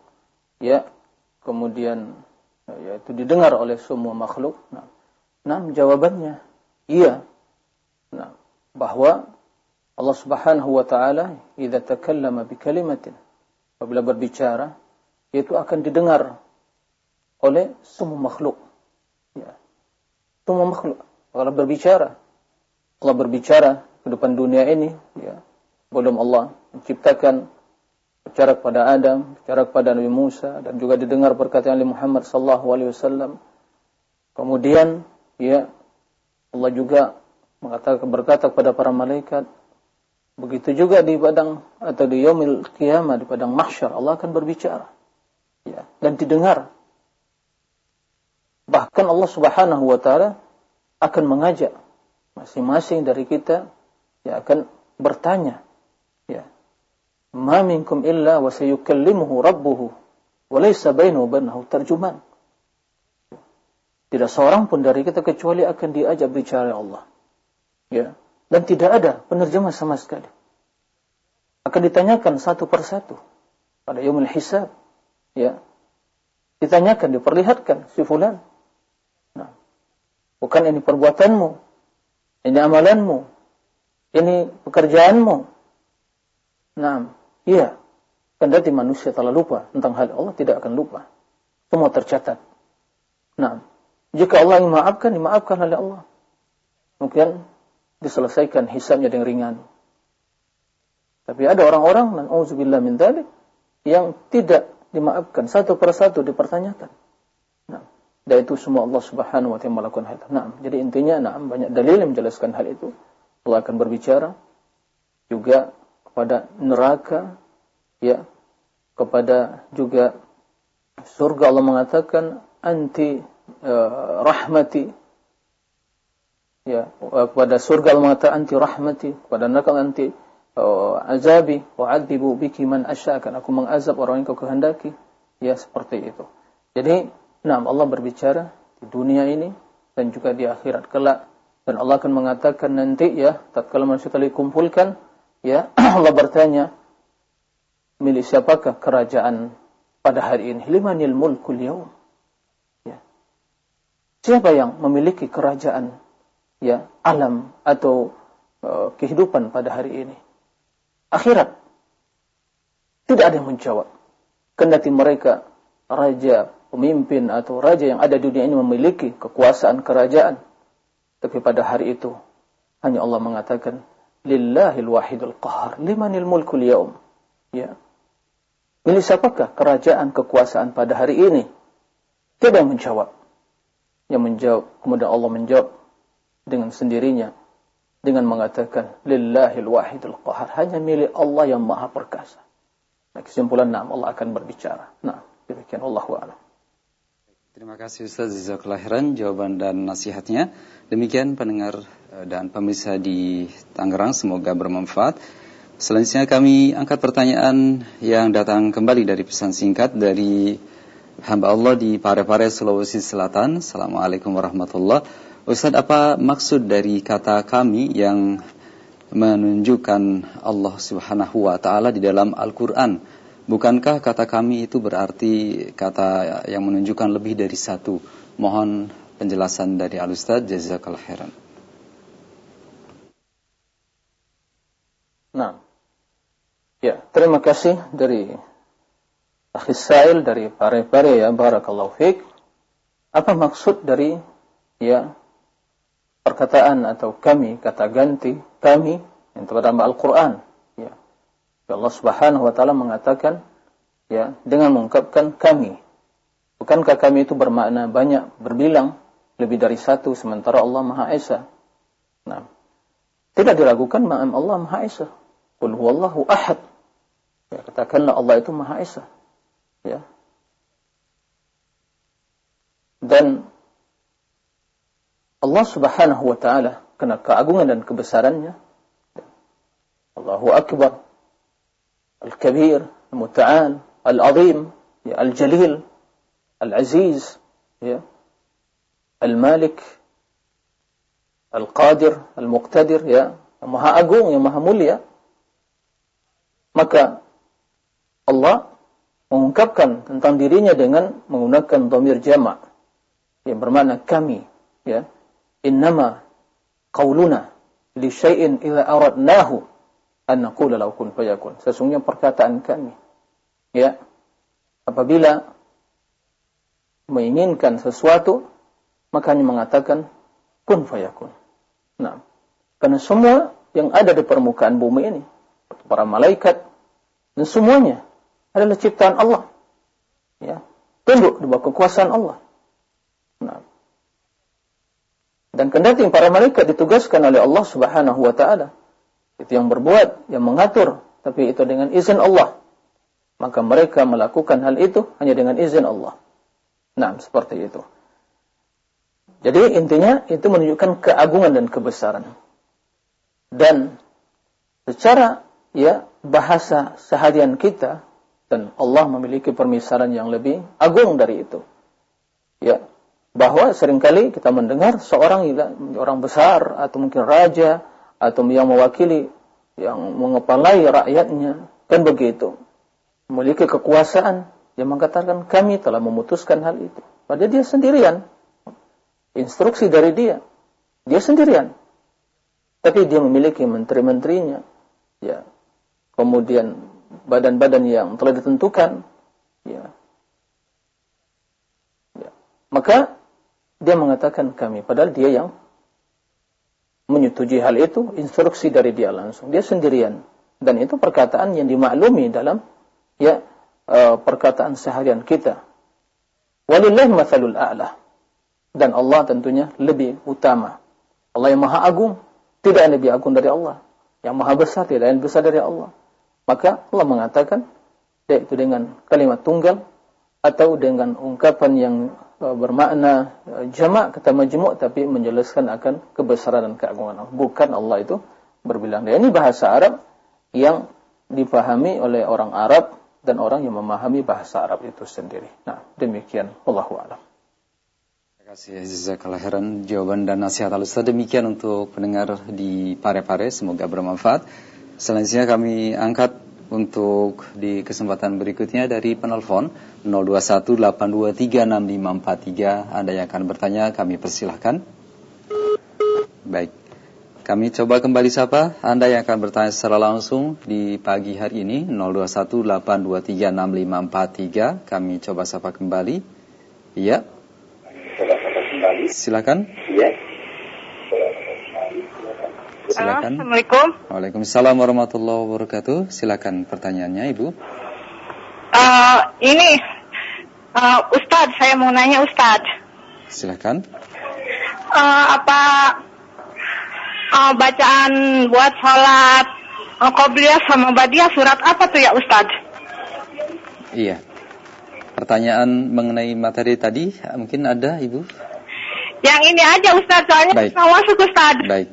ya kemudian ya, itu didengar oleh semua makhluk. Nah, nah jawabannya iya. Nah, bahwa Allah Subhanahu wa taala idza takallama bi kalimatin apabila berbicara itu akan didengar oleh semua makhluk. Ya. Semua makhluk. Kalau berbicara, Allah berbicara ke depan dunia ini, ya. Belum Allah menciptakan bicara kepada Adam, bicara kepada Nabi Musa dan juga didengar perkataan Nabi Muhammad sallallahu alaihi wasallam. Kemudian ya Allah juga mengatakan berkata kepada para malaikat begitu juga di padang atau di yaumil qiyamah di padang mahsyar Allah akan berbicara. ya, dan didengar. Bahkan Allah Subhanahu wa taala akan mengajak masing-masing dari kita ya akan bertanya ya ma minkum illa wa sayukallimuhu rabbuhu wa laysa bainahu bainahu tarjuman tidak seorang pun dari kita kecuali akan diajak bicara Allah. Ya. Dan tidak ada penerjemah sama sekali. Akan ditanyakan satu persatu. Pada yaumul hisab. Ya. Ditanyakan diperlihatkan si fulan. Nah. Bukan ini perbuatanmu. Ini amalanmu. Ini pekerjaanmu. Nah. Iya. Kendati manusia telah lupa tentang hal Allah tidak akan lupa. Semua tercatat. Nah jika Allah ingin maafkan dimaafkan oleh Allah mungkin diselesaikan hisabnya dengan ringan tapi ada orang-orang, na'udzubillah min dhalik, yang tidak dimaafkan. Satu persatu dipertanyakan. Nah, dan itu semua Allah subhanahu wa ta'ala melakukan hal itu. Nah, jadi intinya, nah, banyak dalil yang menjelaskan hal itu. Allah akan berbicara juga kepada neraka, ya, kepada juga surga Allah mengatakan anti uh, rahmati. Ya kepada surga Allah mengatakan anti rahmati kepada neraka anti Oh, azabi wa adibu biki man akan aku mengazab orang yang kau kehendaki. Ya seperti itu. Jadi nah Allah berbicara di dunia ini dan juga di akhirat kelak. Dan Allah akan mengatakan nanti ya tatkala manusia telah dikumpulkan ya Allah bertanya milik siapakah kerajaan pada hari ini? Limanil mulkul yaum ya siapa yang memiliki kerajaan ya alam atau uh, kehidupan pada hari ini akhirat. Tidak ada yang menjawab. Kendati mereka raja, pemimpin atau raja yang ada di dunia ini memiliki kekuasaan kerajaan. Tapi pada hari itu hanya Allah mengatakan lillahil wahidul qahar limanil mulkul yaum. Ya. Milik siapakah kerajaan kekuasaan pada hari ini? Tidak menjawab. Yang menjawab, kemudian Allah menjawab dengan sendirinya dengan mengatakan lillahil wahidul qahar hanya milik Allah yang maha perkasa. Nah, kesimpulan nama Allah akan berbicara. Nah, demikian Allah a'lam. Terima kasih Ustaz Ziza kelahiran jawaban dan nasihatnya. Demikian pendengar eh, dan pemirsa di Tangerang semoga bermanfaat. Selanjutnya kami angkat pertanyaan yang datang kembali dari pesan singkat dari hamba Allah di Parepare Sulawesi Selatan. Assalamualaikum warahmatullahi wabarakatuh. Ustaz, apa maksud dari kata kami yang menunjukkan Allah Subhanahu wa taala di dalam Al-Qur'an? Bukankah kata kami itu berarti kata yang menunjukkan lebih dari satu? Mohon penjelasan dari Al-Ustaz jazakallahu khairan. Nah. Ya, terima kasih dari Akhis Sail dari Pare-Pare ya, barakallahu fiik. Apa maksud dari ya perkataan atau kami kata ganti kami yang terdapat Al-Qur'an? Ya. Allah Subhanahu wa taala mengatakan ya dengan mengungkapkan kami. Bukankah kami itu bermakna banyak berbilang lebih dari satu sementara Allah Maha Esa? Nah tidak diragukan ma'am Allah Maha Esa. Qul huwallahu ahad. Ya katakanlah Allah itu Maha Esa ya dan Allah Subhanahu wa taala karena keagungan dan kebesarannya Allahu akbar al-kabir al-muta'al al-azim ya al-jalil al-aziz ya al-malik al-qadir al-muqtadir ya yang maha agung yang maha mulia maka Allah mengungkapkan tentang dirinya dengan menggunakan dhamir jamak yang bermakna kami ya innama qauluna li syai'in idza aradnahu an naqula lahu kun fayakun. Sesungguhnya perkataan kami ya apabila menginginkan sesuatu maka hanya mengatakan kun fayakun. Nah, karena semua yang ada di permukaan bumi ini para malaikat dan semuanya adalah ciptaan Allah. Ya, tunduk di bawah kekuasaan Allah. Nah, dan kendati para malaikat ditugaskan oleh Allah Subhanahu wa taala. Itu yang berbuat, yang mengatur, tapi itu dengan izin Allah. maka mereka melakukan hal itu hanya dengan izin Allah. Nah, seperti itu. Jadi intinya itu menunjukkan keagungan dan kebesaran. Dan secara ya bahasa seharian kita dan Allah memiliki permisalan yang lebih agung dari itu. Ya, bahwa sering kali kita mendengar seorang orang besar atau mungkin raja atau yang mewakili yang mengepalai rakyatnya kan begitu. Memiliki kekuasaan dia mengatakan kami telah memutuskan hal itu. Padahal dia sendirian. Instruksi dari dia. Dia sendirian. Tapi dia memiliki menteri-menterinya. Ya. Kemudian badan-badan yang telah ditentukan ya. Ya. Maka dia mengatakan kami padahal dia yang menyetujui hal itu instruksi dari dia langsung. Dia sendirian. Dan itu perkataan yang dimaklumi dalam ya uh, perkataan seharian kita. Walillahi mathalul a'la. Dan Allah tentunya lebih utama. Allah yang maha agung. Tidak yang lebih agung dari Allah. Yang maha besar tidak yang besar dari Allah maka Allah mengatakan yaitu dengan kalimat tunggal atau dengan ungkapan yang Uh, bermakna uh, jamak kata majmuk tapi menjelaskan akan kebesaran dan keagungan Allah. Bukan Allah itu berbilang. Dan ini bahasa Arab yang dipahami oleh orang Arab dan orang yang memahami bahasa Arab itu sendiri. Nah, demikian Allahu a'lam. Terima kasih Jazakallah khairan jawaban dan nasihat al Demikian untuk pendengar di Pare-Pare semoga bermanfaat. Selanjutnya kami angkat untuk di kesempatan berikutnya dari penelpon 0218236543 Anda yang akan bertanya kami persilahkan. Baik kami coba kembali siapa Anda yang akan bertanya secara langsung di pagi hari ini 0218236543 Kami coba sapa kembali. Iya? Silakan. Iya Silakan. Assalamualaikum. Waalaikumsalam warahmatullahi wabarakatuh. Silakan pertanyaannya, Ibu. Uh, ini uh, Ustadz, saya mau nanya Ustadz. Silakan. Uh, apa uh, bacaan buat sholat uh, Qobliyah sama Badiah surat apa tuh ya Ustadz? Iya. Pertanyaan mengenai materi tadi mungkin ada Ibu? Yang ini aja Ustadz, soalnya Baik. masuk Ustadz. Baik.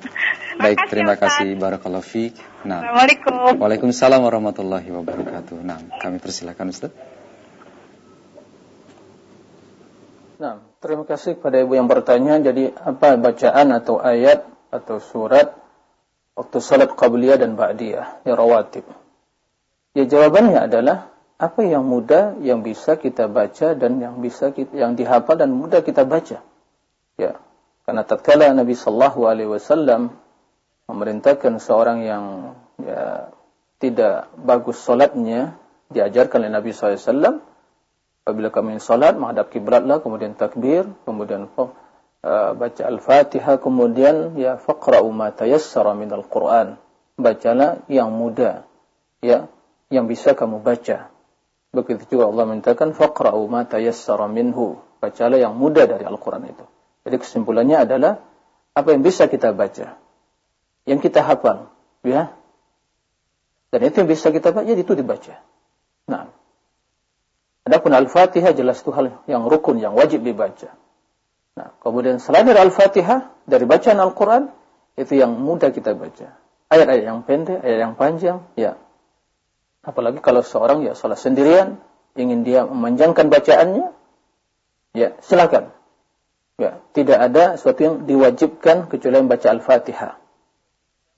Baik, terima kasih Barakallahu fiik. Nah. Assalamualaikum. Waalaikumsalam warahmatullahi wabarakatuh. Nah, kami persilakan Ustaz. Nah, terima kasih kepada Ibu yang bertanya. Jadi, apa bacaan atau ayat atau surat waktu salat qabliyah dan ba'diyah, ya rawatib. Ya jawabannya adalah apa yang mudah yang bisa kita baca dan yang bisa kita, yang dihafal dan mudah kita baca. Ya, karena tatkala Nabi sallallahu alaihi wasallam memerintahkan seorang yang ya, tidak bagus solatnya diajarkan oleh Nabi SAW apabila kami solat menghadap kiblatlah kemudian takbir kemudian uh, baca al-fatihah kemudian ya faqra'u ma tayassara minal Qur'an bacalah yang mudah ya yang bisa kamu baca. Begitu juga Allah mintakan faqra'u ma tayassara minhu. Bacalah yang mudah dari Al-Qur'an itu. Jadi kesimpulannya adalah apa yang bisa kita baca yang kita hafal, ya. Dan itu yang bisa kita baca, itu dibaca. Nah, adapun Al-Fatihah jelas itu hal yang rukun, yang wajib dibaca. Nah, kemudian selain dari Al-Fatihah, dari bacaan Al-Quran, itu yang mudah kita baca. Ayat-ayat yang pendek, ayat yang panjang, ya. Apalagi kalau seorang ya salah sendirian, ingin dia memanjangkan bacaannya, ya silakan. Ya, tidak ada sesuatu yang diwajibkan kecuali membaca Al-Fatihah.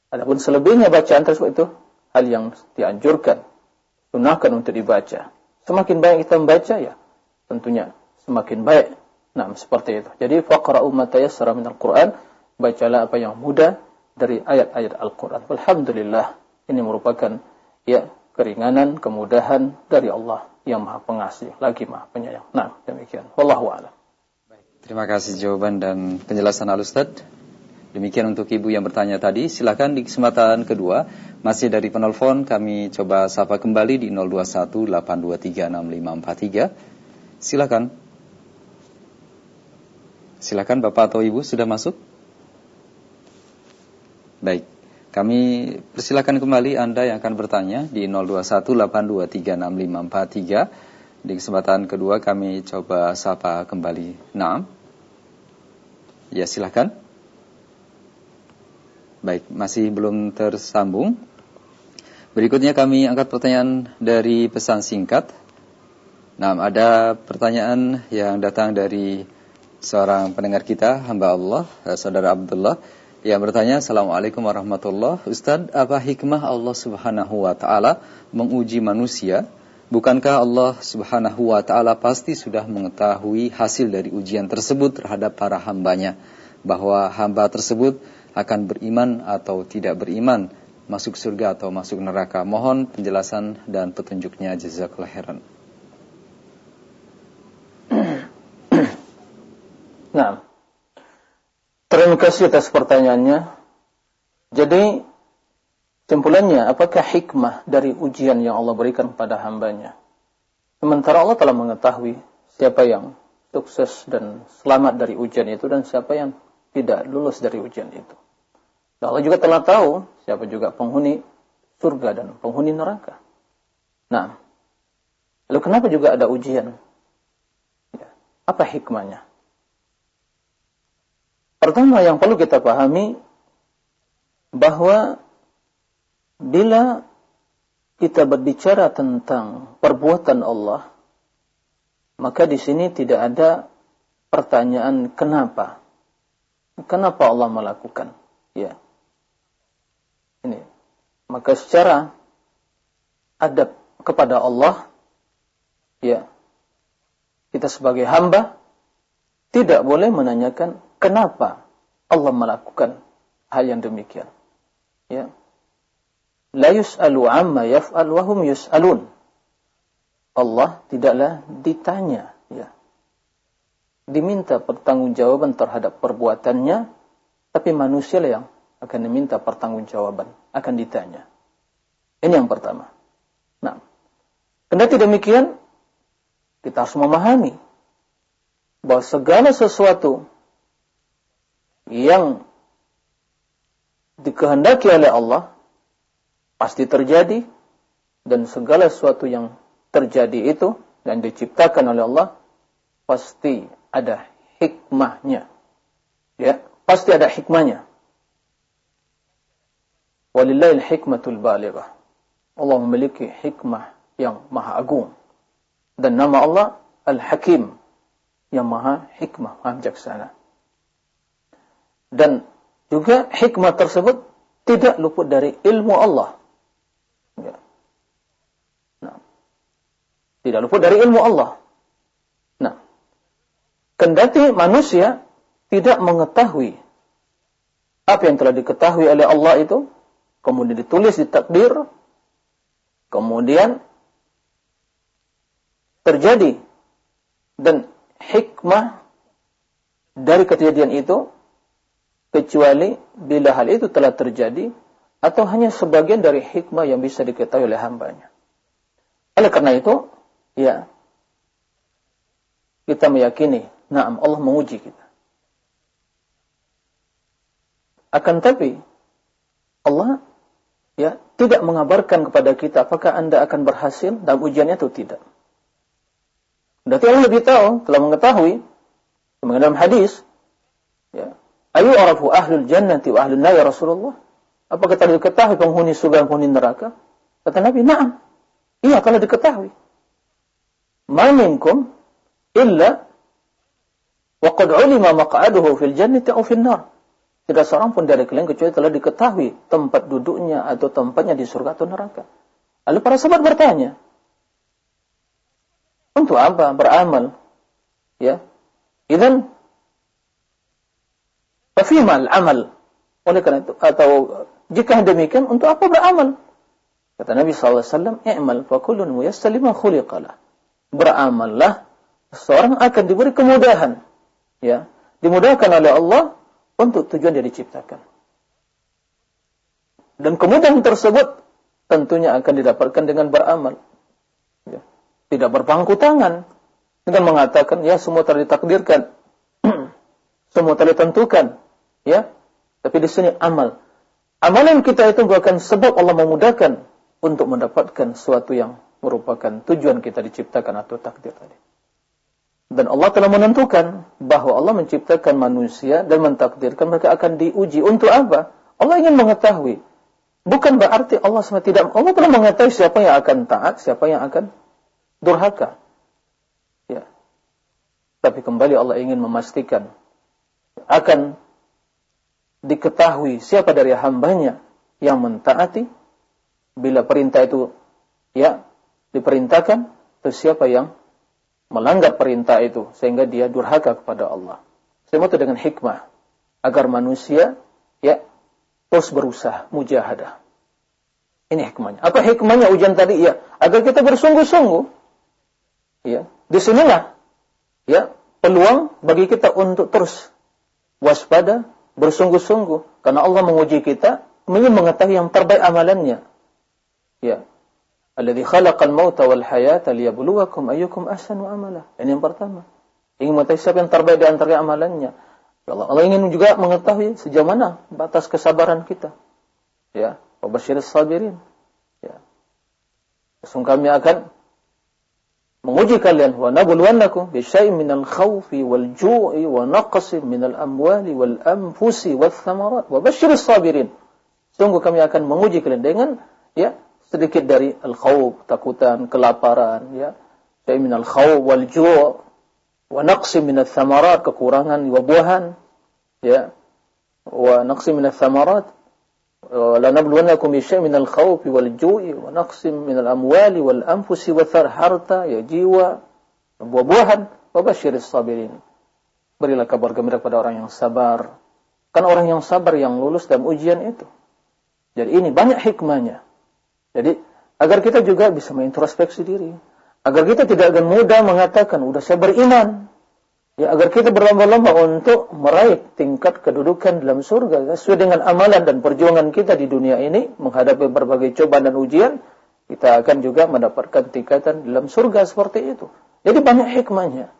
Adapun selebihnya bacaan tersebut itu hal yang dianjurkan, sunahkan untuk dibaca. Semakin banyak kita membaca ya, tentunya semakin baik. Nah, seperti itu. Jadi faqra'u ma tayassara minal Qur'an, bacalah apa yang mudah dari ayat-ayat Al-Qur'an. Alhamdulillah, ini merupakan ya keringanan, kemudahan dari Allah yang Maha Pengasih, lagi Maha Penyayang. Nah, demikian. Wallahu a'lam. Terima kasih jawaban dan penjelasan Al-Ustaz. Demikian untuk ibu yang bertanya tadi. Silahkan di kesempatan kedua, masih dari penelpon kami coba sapa kembali di 0218236543. Silahkan. Silahkan Bapak atau Ibu sudah masuk? Baik. Kami persilakan kembali Anda yang akan bertanya di 0218236543. Di kesempatan kedua kami coba sapa kembali. Naam. Ya, silakan. Baik, masih belum tersambung. Berikutnya kami angkat pertanyaan dari pesan singkat. Nah, ada pertanyaan yang datang dari seorang pendengar kita, hamba Allah, eh, saudara Abdullah, yang bertanya, Assalamualaikum warahmatullahi Ustaz, apa hikmah Allah subhanahu wa ta'ala menguji manusia? Bukankah Allah subhanahu wa ta'ala pasti sudah mengetahui hasil dari ujian tersebut terhadap para hambanya? Bahwa hamba tersebut akan beriman atau tidak beriman, masuk surga atau masuk neraka. Mohon penjelasan dan petunjuknya jazakallahu khairan. Nah, terima kasih atas pertanyaannya. Jadi, simpulannya, apakah hikmah dari ujian yang Allah berikan kepada hambanya? Sementara Allah telah mengetahui siapa yang sukses dan selamat dari ujian itu dan siapa yang tidak lulus dari ujian itu. Dan Allah juga telah tahu siapa juga penghuni surga dan penghuni neraka. Nah, lalu kenapa juga ada ujian? Ya, apa hikmahnya? Pertama yang perlu kita pahami bahwa bila kita berbicara tentang perbuatan Allah, maka di sini tidak ada pertanyaan kenapa. Kenapa Allah melakukan? Ya. Ini. Maka secara adab kepada Allah, ya, kita sebagai hamba tidak boleh menanyakan Kenapa Allah melakukan hal yang demikian? Ya. La yus'alu amma yaf'al wa hum yus'alun. Allah tidaklah ditanya, ya. Diminta pertanggungjawaban terhadap perbuatannya, tapi manusia yang akan diminta pertanggungjawaban, akan ditanya. Ini yang pertama. Nah, kendati demikian, kita harus memahami bahwa segala sesuatu yang dikehendaki oleh Allah pasti terjadi dan segala sesuatu yang terjadi itu dan diciptakan oleh Allah pasti ada hikmahnya. Ya, pasti ada hikmahnya. Walillahil hikmatul balighah. Allah memiliki hikmah yang maha agung. Dan nama Allah Al-Hakim yang maha hikmah, maha bijaksana. Dan juga hikmah tersebut tidak luput dari ilmu Allah. Ya. Nah, tidak luput dari ilmu Allah. Kendati manusia tidak mengetahui apa yang telah diketahui oleh Allah itu, kemudian ditulis di takdir, kemudian terjadi dan hikmah dari kejadian itu kecuali bila hal itu telah terjadi atau hanya sebagian dari hikmah yang bisa diketahui oleh hambanya. Oleh karena itu, ya, kita meyakini, naam, Allah menguji kita. Akan tapi, Allah ya tidak mengabarkan kepada kita apakah anda akan berhasil dalam ujiannya atau tidak. Berarti Allah lebih tahu, telah mengetahui, dalam hadis, ya, Ayu arafu ahlul jannati wa ahlul ya Rasulullah. Apakah telah diketahui penghuni surga dan penghuni neraka? Kata Nabi, "Na'am." Iya, telah diketahui. Ma minkum illa wa qad ulima maq'aduhu fil jannati aw fil nar. Tidak seorang pun dari kalian kecuali telah diketahui tempat duduknya atau tempatnya di surga atau neraka. Lalu para sahabat bertanya, untuk apa beramal? Ya, Idan Fafimal amal. Oleh karena itu, atau jika demikian, untuk apa beramal? Kata Nabi SAW, I'mal fakulun muyassaliman khuliqalah. Beramallah, seorang akan diberi kemudahan. Ya, dimudahkan oleh Allah untuk tujuan dia diciptakan. Dan kemudahan tersebut tentunya akan didapatkan dengan beramal. Ya. Tidak berpangku tangan dengan mengatakan ya semua telah ditakdirkan, semua telah ditentukan, Ya, tapi di sini amal. Amalan kita itu bukan sebab Allah memudahkan untuk mendapatkan sesuatu yang merupakan tujuan kita diciptakan atau takdir tadi. Dan Allah telah menentukan bahwa Allah menciptakan manusia dan mentakdirkan mereka akan diuji. Untuk apa? Allah ingin mengetahui. Bukan berarti Allah sama tidak. Allah telah mengetahui siapa yang akan taat, siapa yang akan durhaka. Ya. Tapi kembali Allah ingin memastikan akan diketahui siapa dari hambanya yang mentaati bila perintah itu ya diperintahkan atau siapa yang melanggar perintah itu sehingga dia durhaka kepada Allah. Semua itu dengan hikmah agar manusia ya terus berusaha mujahadah. Ini hikmahnya. Apa hikmahnya ujian tadi? Ya, agar kita bersungguh-sungguh. Ya, di sinilah ya peluang bagi kita untuk terus waspada, bersungguh-sungguh karena Allah menguji kita ingin mengetahui yang terbaik amalannya. Ya, Alladhi khalaqal mauta wal hayata liyabluwakum ayyukum ahsanu amala. Ini yang pertama. Ingin mengetahui siapa yang terbaik di antara amalannya. Ya Allah, Allah ingin juga mengetahui sejauh mana batas kesabaran kita. Ya, wabasyiris sabirin. Ya. Sungguh kami akan menguji kalian wa nabluwannakum bi syai'in minal khawfi wal ju'i wa naqsin minal amwali wal anfusi wath thamarat wa sabirin. Sungguh kami akan menguji kalian dengan ya sedikit dari al-khawf, takutan, kelaparan, ya. Saya min al-khawf wal ju' wa naqsi min al-thamarat, kekurangan buah-buahan, ya. Wa naqsi min al-thamarat la nabluwannakum bi min al-khawf wal ju'i wa naqsi min al-amwali wal anfusi wa thar harta ya jiwa buah-buahan wa basyiris sabirin berilah kabar gembira kepada orang yang sabar kan orang yang sabar yang lulus dalam ujian itu jadi ini banyak hikmahnya jadi agar kita juga bisa mengintrospeksi diri, agar kita tidak akan mudah mengatakan udah saya beriman. Ya, agar kita berlomba-lomba untuk meraih tingkat kedudukan dalam surga sesuai dengan amalan dan perjuangan kita di dunia ini menghadapi berbagai cobaan dan ujian, kita akan juga mendapatkan tingkatan dalam surga seperti itu. Jadi banyak hikmahnya.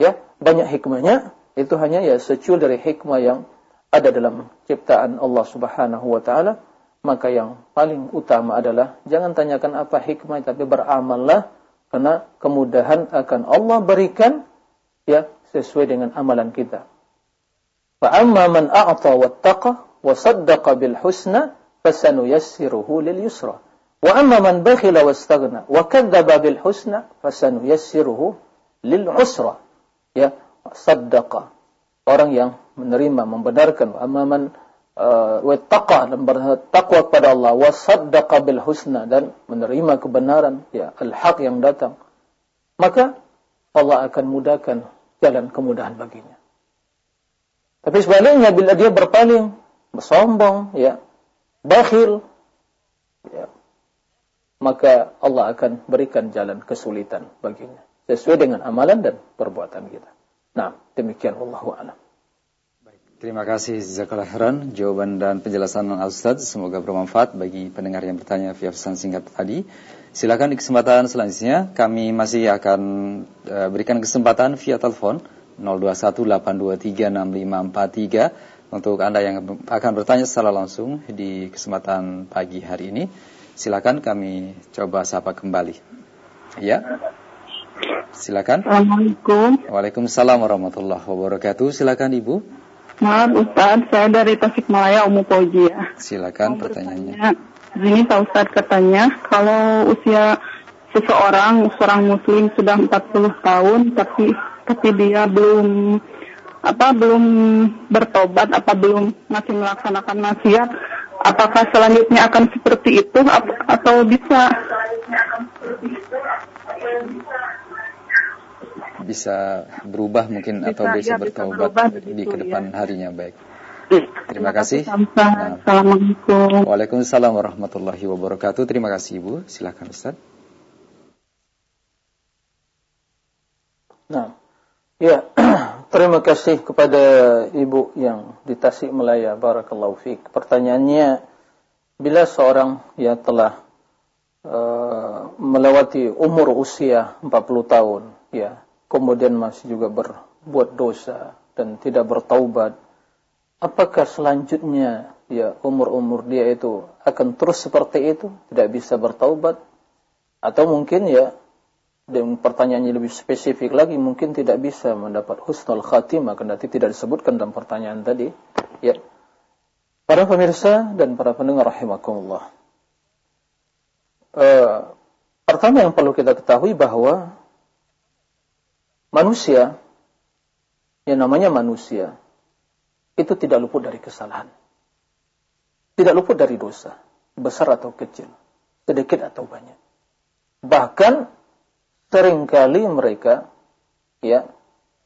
Ya, banyak hikmahnya itu hanya ya secul dari hikmah yang ada dalam ciptaan Allah Subhanahu wa taala maka yang paling utama adalah jangan tanyakan apa hikmah tapi beramallah karena kemudahan akan Allah berikan ya sesuai dengan amalan kita. Fa amma man a'ta wattaqa wa saddaqa bil husna fasanuyassiruhu lil yusra. Wa amma man bakhila wastaghna wa kadzdzaba bil husna fasanuyassiruhu lil usra. Ya, saddaqa. Orang yang menerima, membenarkan. Amma man uh, dan bertakwa kepada Allah. Wasaddaqa bil husna dan menerima kebenaran. Ya al-haq yang datang. Maka Allah akan mudahkan jalan kemudahan baginya. Tapi sebaliknya bila dia berpaling bersombong ya bakhil ya maka Allah akan berikan jalan kesulitan baginya. Sesuai dengan amalan dan perbuatan kita. Nah, demikian Allah a'lam. Terima kasih Zakallah Heran jawaban dan penjelasan Al-Ustaz semoga bermanfaat bagi pendengar yang bertanya via pesan singkat tadi. Silakan di kesempatan selanjutnya kami masih akan uh, berikan kesempatan via telepon 0218236543 untuk Anda yang akan bertanya secara langsung di kesempatan pagi hari ini. Silakan kami coba sapa kembali. Ya. Silakan. Assalamualaikum. Waalaikumsalam warahmatullahi wabarakatuh. Silakan Ibu. Maaf Ustaz, saya dari Tasikmalaya Umu ya. Silakan pertanyaannya. Ini Pak Ustaz katanya, kalau usia seseorang, seorang muslim sudah 40 tahun tapi tapi dia belum apa belum bertobat apa belum masih melaksanakan maksiat apakah selanjutnya akan seperti itu atau bisa bisa berubah mungkin bisa, atau bisa ya, bertobat di ke depan ya. harinya baik. Terima kasih. Nah. Assalamualaikum. Waalaikumsalam warahmatullahi wabarakatuh. Terima kasih Ibu. Silakan Ustaz. Nah, ya terima kasih kepada Ibu yang di Tasikmalaya. Barakallahu fiik. Pertanyaannya, bila seorang ya telah uh, melewati umur usia 40 tahun, ya kemudian masih juga berbuat dosa dan tidak bertaubat, apakah selanjutnya ya umur-umur dia itu akan terus seperti itu, tidak bisa bertaubat? Atau mungkin ya dan pertanyaannya lebih spesifik lagi mungkin tidak bisa mendapat husnul khatimah kendati tidak disebutkan dalam pertanyaan tadi ya. Para pemirsa dan para pendengar rahimakumullah. Uh, pertama yang perlu kita ketahui bahwa manusia yang namanya manusia itu tidak luput dari kesalahan tidak luput dari dosa besar atau kecil sedikit atau banyak bahkan sering kali mereka ya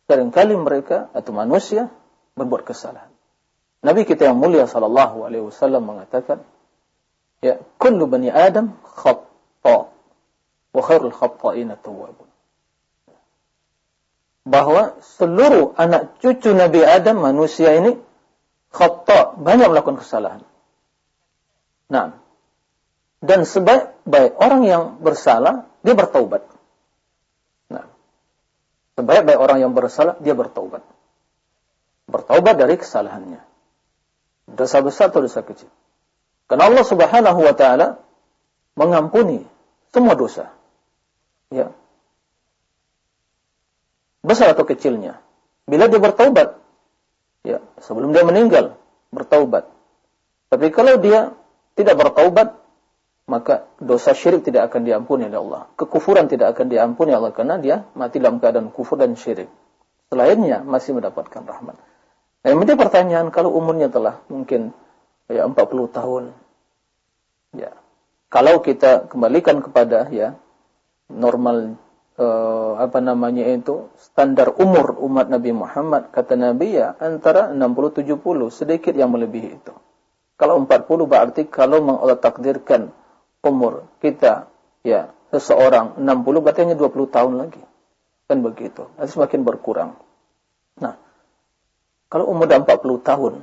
sering kali mereka atau manusia berbuat kesalahan. Nabi kita yang mulia sallallahu alaihi wasallam mengatakan ya kullu bani adam khata wa khairul khata'in tawwabun. Bahwa seluruh anak cucu Nabi Adam manusia ini khata banyak melakukan kesalahan. Nah, dan sebaik-baik orang yang bersalah dia bertaubat. Sebaik-baik orang yang bersalah, dia bertaubat. Bertaubat dari kesalahannya. Dosa besar atau dosa kecil. Karena Allah subhanahu wa ta'ala mengampuni semua dosa. Ya. Besar atau kecilnya. Bila dia bertaubat. Ya, sebelum dia meninggal, bertaubat. Tapi kalau dia tidak bertaubat, maka dosa syirik tidak akan diampuni oleh Allah. Kekufuran tidak akan diampuni Allah karena dia mati dalam keadaan kufur dan syirik. Selainnya masih mendapatkan rahmat. Nah, yang penting pertanyaan kalau umurnya telah mungkin ya 40 tahun. Ya. Kalau kita kembalikan kepada ya normal eh, apa namanya itu standar umur umat Nabi Muhammad kata Nabi ya antara 60 70 sedikit yang melebihi itu. Kalau 40 berarti kalau Allah takdirkan umur kita ya seseorang 60 berarti hanya 20 tahun lagi. Kan begitu. Nanti semakin berkurang. Nah, kalau umur udah 40 tahun,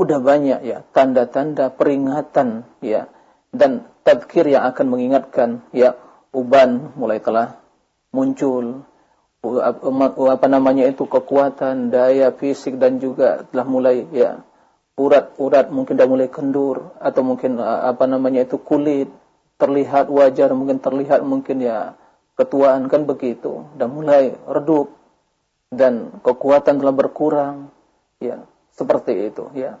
udah banyak ya tanda-tanda peringatan ya dan tadkir yang akan mengingatkan ya uban mulai telah muncul. Apa namanya itu kekuatan daya fisik dan juga telah mulai ya urat-urat mungkin dah mulai kendur atau mungkin uh, apa namanya itu kulit terlihat wajah mungkin terlihat mungkin ya ketuaan kan begitu. Dan mulai redup dan kekuatan telah berkurang ya seperti itu ya.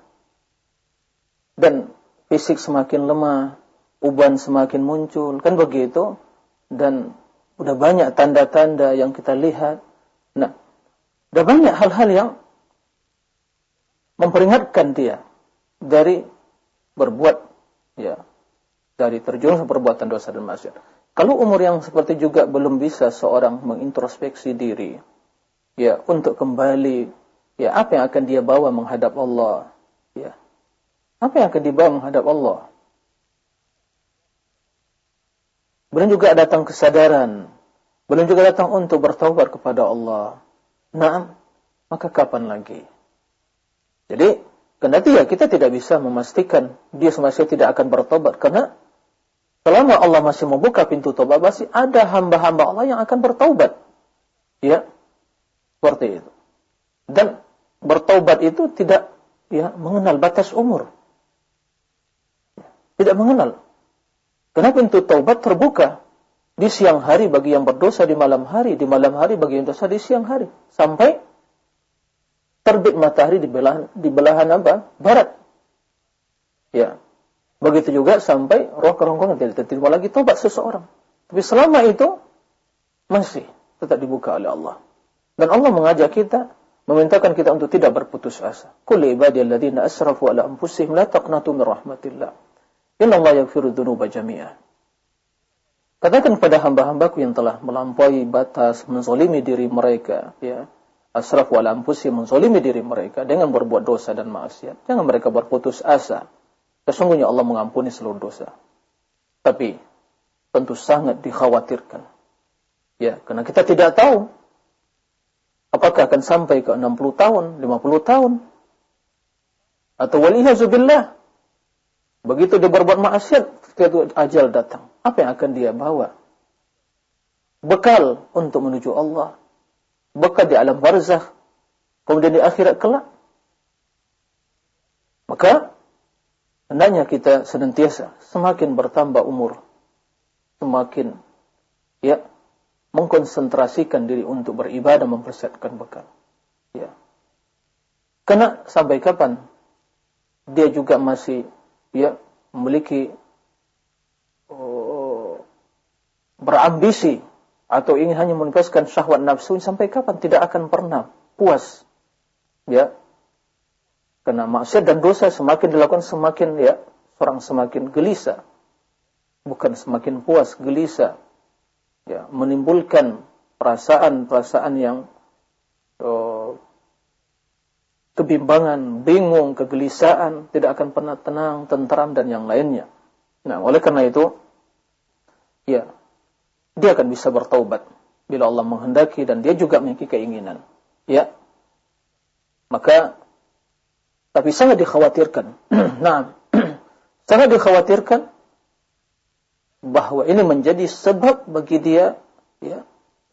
Dan fisik semakin lemah uban semakin muncul kan begitu. Dan udah banyak tanda-tanda yang kita lihat nah udah banyak hal-hal yang memperingatkan dia dari berbuat ya dari terjun perbuatan dosa dan maksiat. Kalau umur yang seperti juga belum bisa seorang mengintrospeksi diri ya untuk kembali ya apa yang akan dia bawa menghadap Allah ya. Apa yang akan dibawa menghadap Allah? Belum juga datang kesadaran, belum juga datang untuk bertaubat kepada Allah. Nah, maka kapan lagi? Jadi, kendati ya kita tidak bisa memastikan dia semasa tidak akan bertobat karena selama Allah masih membuka pintu tobat masih ada hamba-hamba Allah yang akan bertobat. Ya. Seperti itu. Dan bertobat itu tidak ya mengenal batas umur. Tidak mengenal. Karena pintu taubat terbuka di siang hari bagi yang berdosa di malam hari, di malam hari bagi yang dosa di siang hari. Sampai terbit matahari di belahan di belahan apa? Barat. Ya. Begitu juga sampai roh kerongkongan tidak terima lagi tobat seseorang. Tapi selama itu masih tetap dibuka oleh Allah. Dan Allah mengajak kita memintakan kita untuk tidak berputus asa. Qul ibadiyalladzina asrafu ala anfusihim la taqnatu rahmatillah. Inna Allah yaghfiru dzunuba jami'a. Katakan pada hamba-hambaku yang telah melampaui batas, menzolimi diri mereka, ya, asraf wal anfusi menzolimi diri mereka dengan berbuat dosa dan maksiat. Jangan mereka berputus asa. Sesungguhnya Allah mengampuni seluruh dosa. Tapi tentu sangat dikhawatirkan. Ya, karena kita tidak tahu apakah akan sampai ke 60 tahun, 50 tahun. Atau walihazubillah. Begitu dia berbuat maksiat, ketika ajal datang. Apa yang akan dia bawa? Bekal untuk menuju Allah bekal di alam barzakh, kemudian di akhirat kelak. Maka hendaknya kita senantiasa semakin bertambah umur, semakin ya mengkonsentrasikan diri untuk beribadah mempersiapkan bekal. Ya. Karena sampai kapan dia juga masih ya memiliki uh, berambisi atau ingin hanya menugaskan syahwat nafsu sampai kapan tidak akan pernah puas ya karena maksiat dan dosa semakin dilakukan semakin ya orang semakin gelisah. Bukan semakin puas, gelisah. Ya, menimbulkan perasaan-perasaan yang uh, kebimbangan, bingung, kegelisahan, tidak akan pernah tenang, tentram dan yang lainnya. Nah, oleh karena itu ya dia akan bisa bertaubat bila Allah menghendaki dan dia juga memiliki keinginan. Ya. Maka tapi sangat dikhawatirkan. nah, sangat dikhawatirkan bahwa ini menjadi sebab bagi dia ya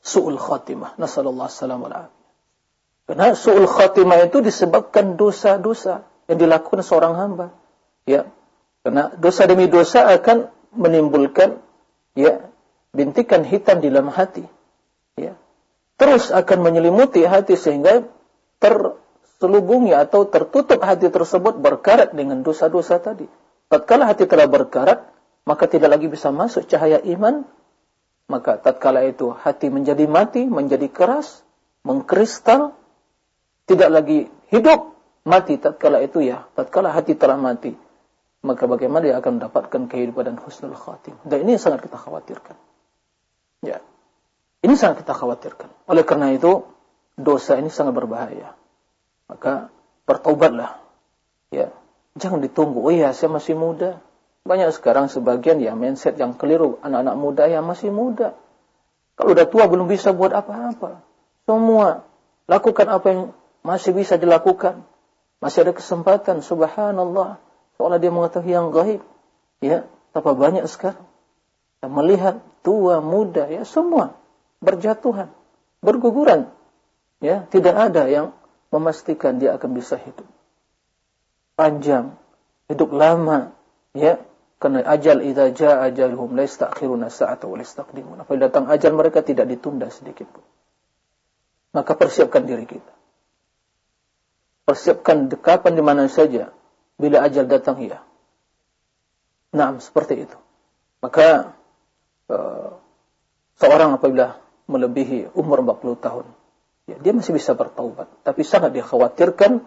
su'ul khatimah. Nasallallahu salam Karena su'ul khatimah itu disebabkan dosa-dosa yang dilakukan seorang hamba. Ya. Karena dosa demi dosa akan menimbulkan ya bintikan hitam di dalam hati. Ya. Terus akan menyelimuti hati sehingga ter selubungi atau tertutup hati tersebut berkarat dengan dosa-dosa tadi. Tatkala hati telah berkarat, maka tidak lagi bisa masuk cahaya iman. Maka tatkala itu hati menjadi mati, menjadi keras, mengkristal, tidak lagi hidup, mati tatkala itu ya, tatkala hati telah mati. Maka bagaimana dia akan mendapatkan kehidupan dan husnul khatim. Dan ini sangat kita khawatirkan. Ya. Ini sangat kita khawatirkan. Oleh karena itu, dosa ini sangat berbahaya maka bertobatlah. Ya, jangan ditunggu. Oh ya, saya masih muda. Banyak sekarang sebagian ya mindset yang keliru anak-anak muda yang masih muda. Kalau udah tua belum bisa buat apa-apa. Semua lakukan apa yang masih bisa dilakukan. Masih ada kesempatan, subhanallah. Seolah dia mengetahui yang gaib. Ya, tapi banyak sekarang. Melihat tua, muda, ya semua berjatuhan, berguguran. Ya, tidak ada yang memastikan dia akan bisa hidup panjang, hidup lama, ya. Karena ajal idza jaa ajaluhum la yastakhiruna sa'ata wa la yastaqdimun. Apabila datang ajal mereka tidak ditunda sedikit pun. Maka persiapkan diri kita. Persiapkan kapan di mana saja bila ajal datang ya. Nah, seperti itu. Maka uh, seorang apabila melebihi umur 40 tahun, ya, dia masih bisa bertaubat. Tapi sangat dikhawatirkan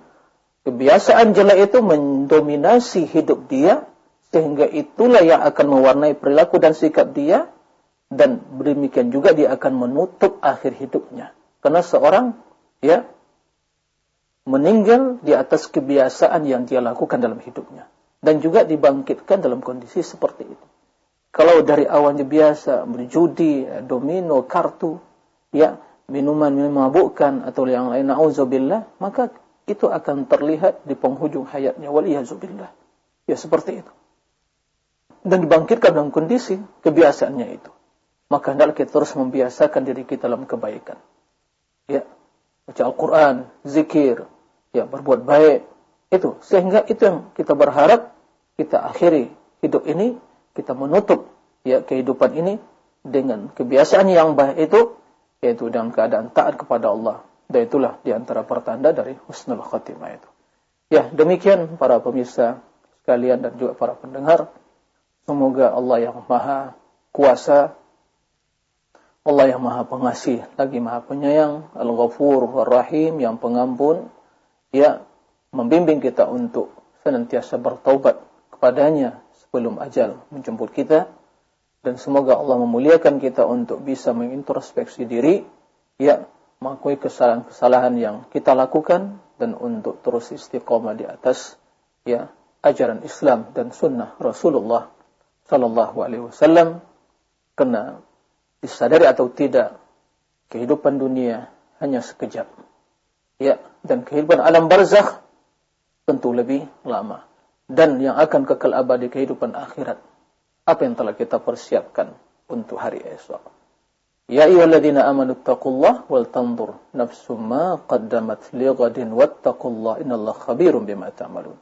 kebiasaan jelek itu mendominasi hidup dia sehingga itulah yang akan mewarnai perilaku dan sikap dia dan demikian juga dia akan menutup akhir hidupnya. Karena seorang ya meninggal di atas kebiasaan yang dia lakukan dalam hidupnya dan juga dibangkitkan dalam kondisi seperti itu. Kalau dari awalnya biasa berjudi, domino, kartu, ya minuman memabukkan atau yang lain na'udzubillah, maka itu akan terlihat di penghujung hayatnya waliyazubillah. Ya seperti itu. Dan dibangkitkan dalam kondisi kebiasaannya itu. Maka hendaklah kita terus membiasakan diri kita dalam kebaikan. Ya, baca Al-Quran, zikir, ya berbuat baik. Itu. Sehingga itu yang kita berharap kita akhiri hidup ini, kita menutup ya kehidupan ini dengan kebiasaan yang baik itu yaitu dalam keadaan taat kepada Allah. Dan itulah di antara pertanda dari husnul khatimah itu. Ya, demikian para pemirsa sekalian dan juga para pendengar. Semoga Allah yang maha kuasa, Allah yang maha pengasih, lagi maha penyayang, al-ghafur, rahim yang pengampun, ya, membimbing kita untuk senantiasa bertaubat kepadanya sebelum ajal menjemput kita. Dan semoga Allah memuliakan kita untuk bisa mengintrospeksi diri, ya, mengakui kesalahan-kesalahan yang kita lakukan dan untuk terus istiqomah di atas ya ajaran Islam dan sunnah Rasulullah Sallallahu Alaihi Wasallam. Karena disadari atau tidak kehidupan dunia hanya sekejap ya dan kehidupan alam barzakh tentu lebih lama dan yang akan kekal abadi kehidupan akhirat apa yang telah kita persiapkan untuk hari esok. Ya ayyuhalladzina amanu taqullaha wal tanzur nafsum ma qaddamat lighadin wattaqullaha innallaha khabirum bima ta'malun.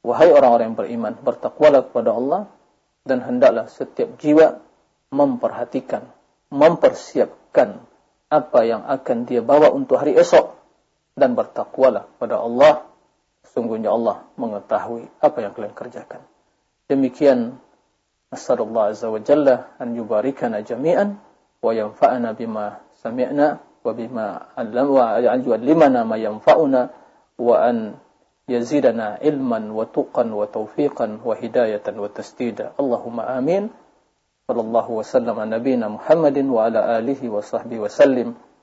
Wahai orang-orang yang beriman, bertakwalah kepada Allah dan hendaklah setiap jiwa memperhatikan, mempersiapkan apa yang akan dia bawa untuk hari esok dan bertakwalah kepada Allah. Sungguhnya Allah mengetahui apa yang kalian kerjakan. Demikian Nasallallahu Azza wa Jalla an yubarikana jami'an wa yanfa'ana bima sami'na wa bima allam wa an yu'allimana ma yanfa'una wa an yazidana ilman wa tuqan wa tawfiqan wa hidayatan wa tasdida. Allahumma amin. Sallallahu wasallam ala nabiyina Muhammadin wa ala alihi wa sahbihi wa sallim.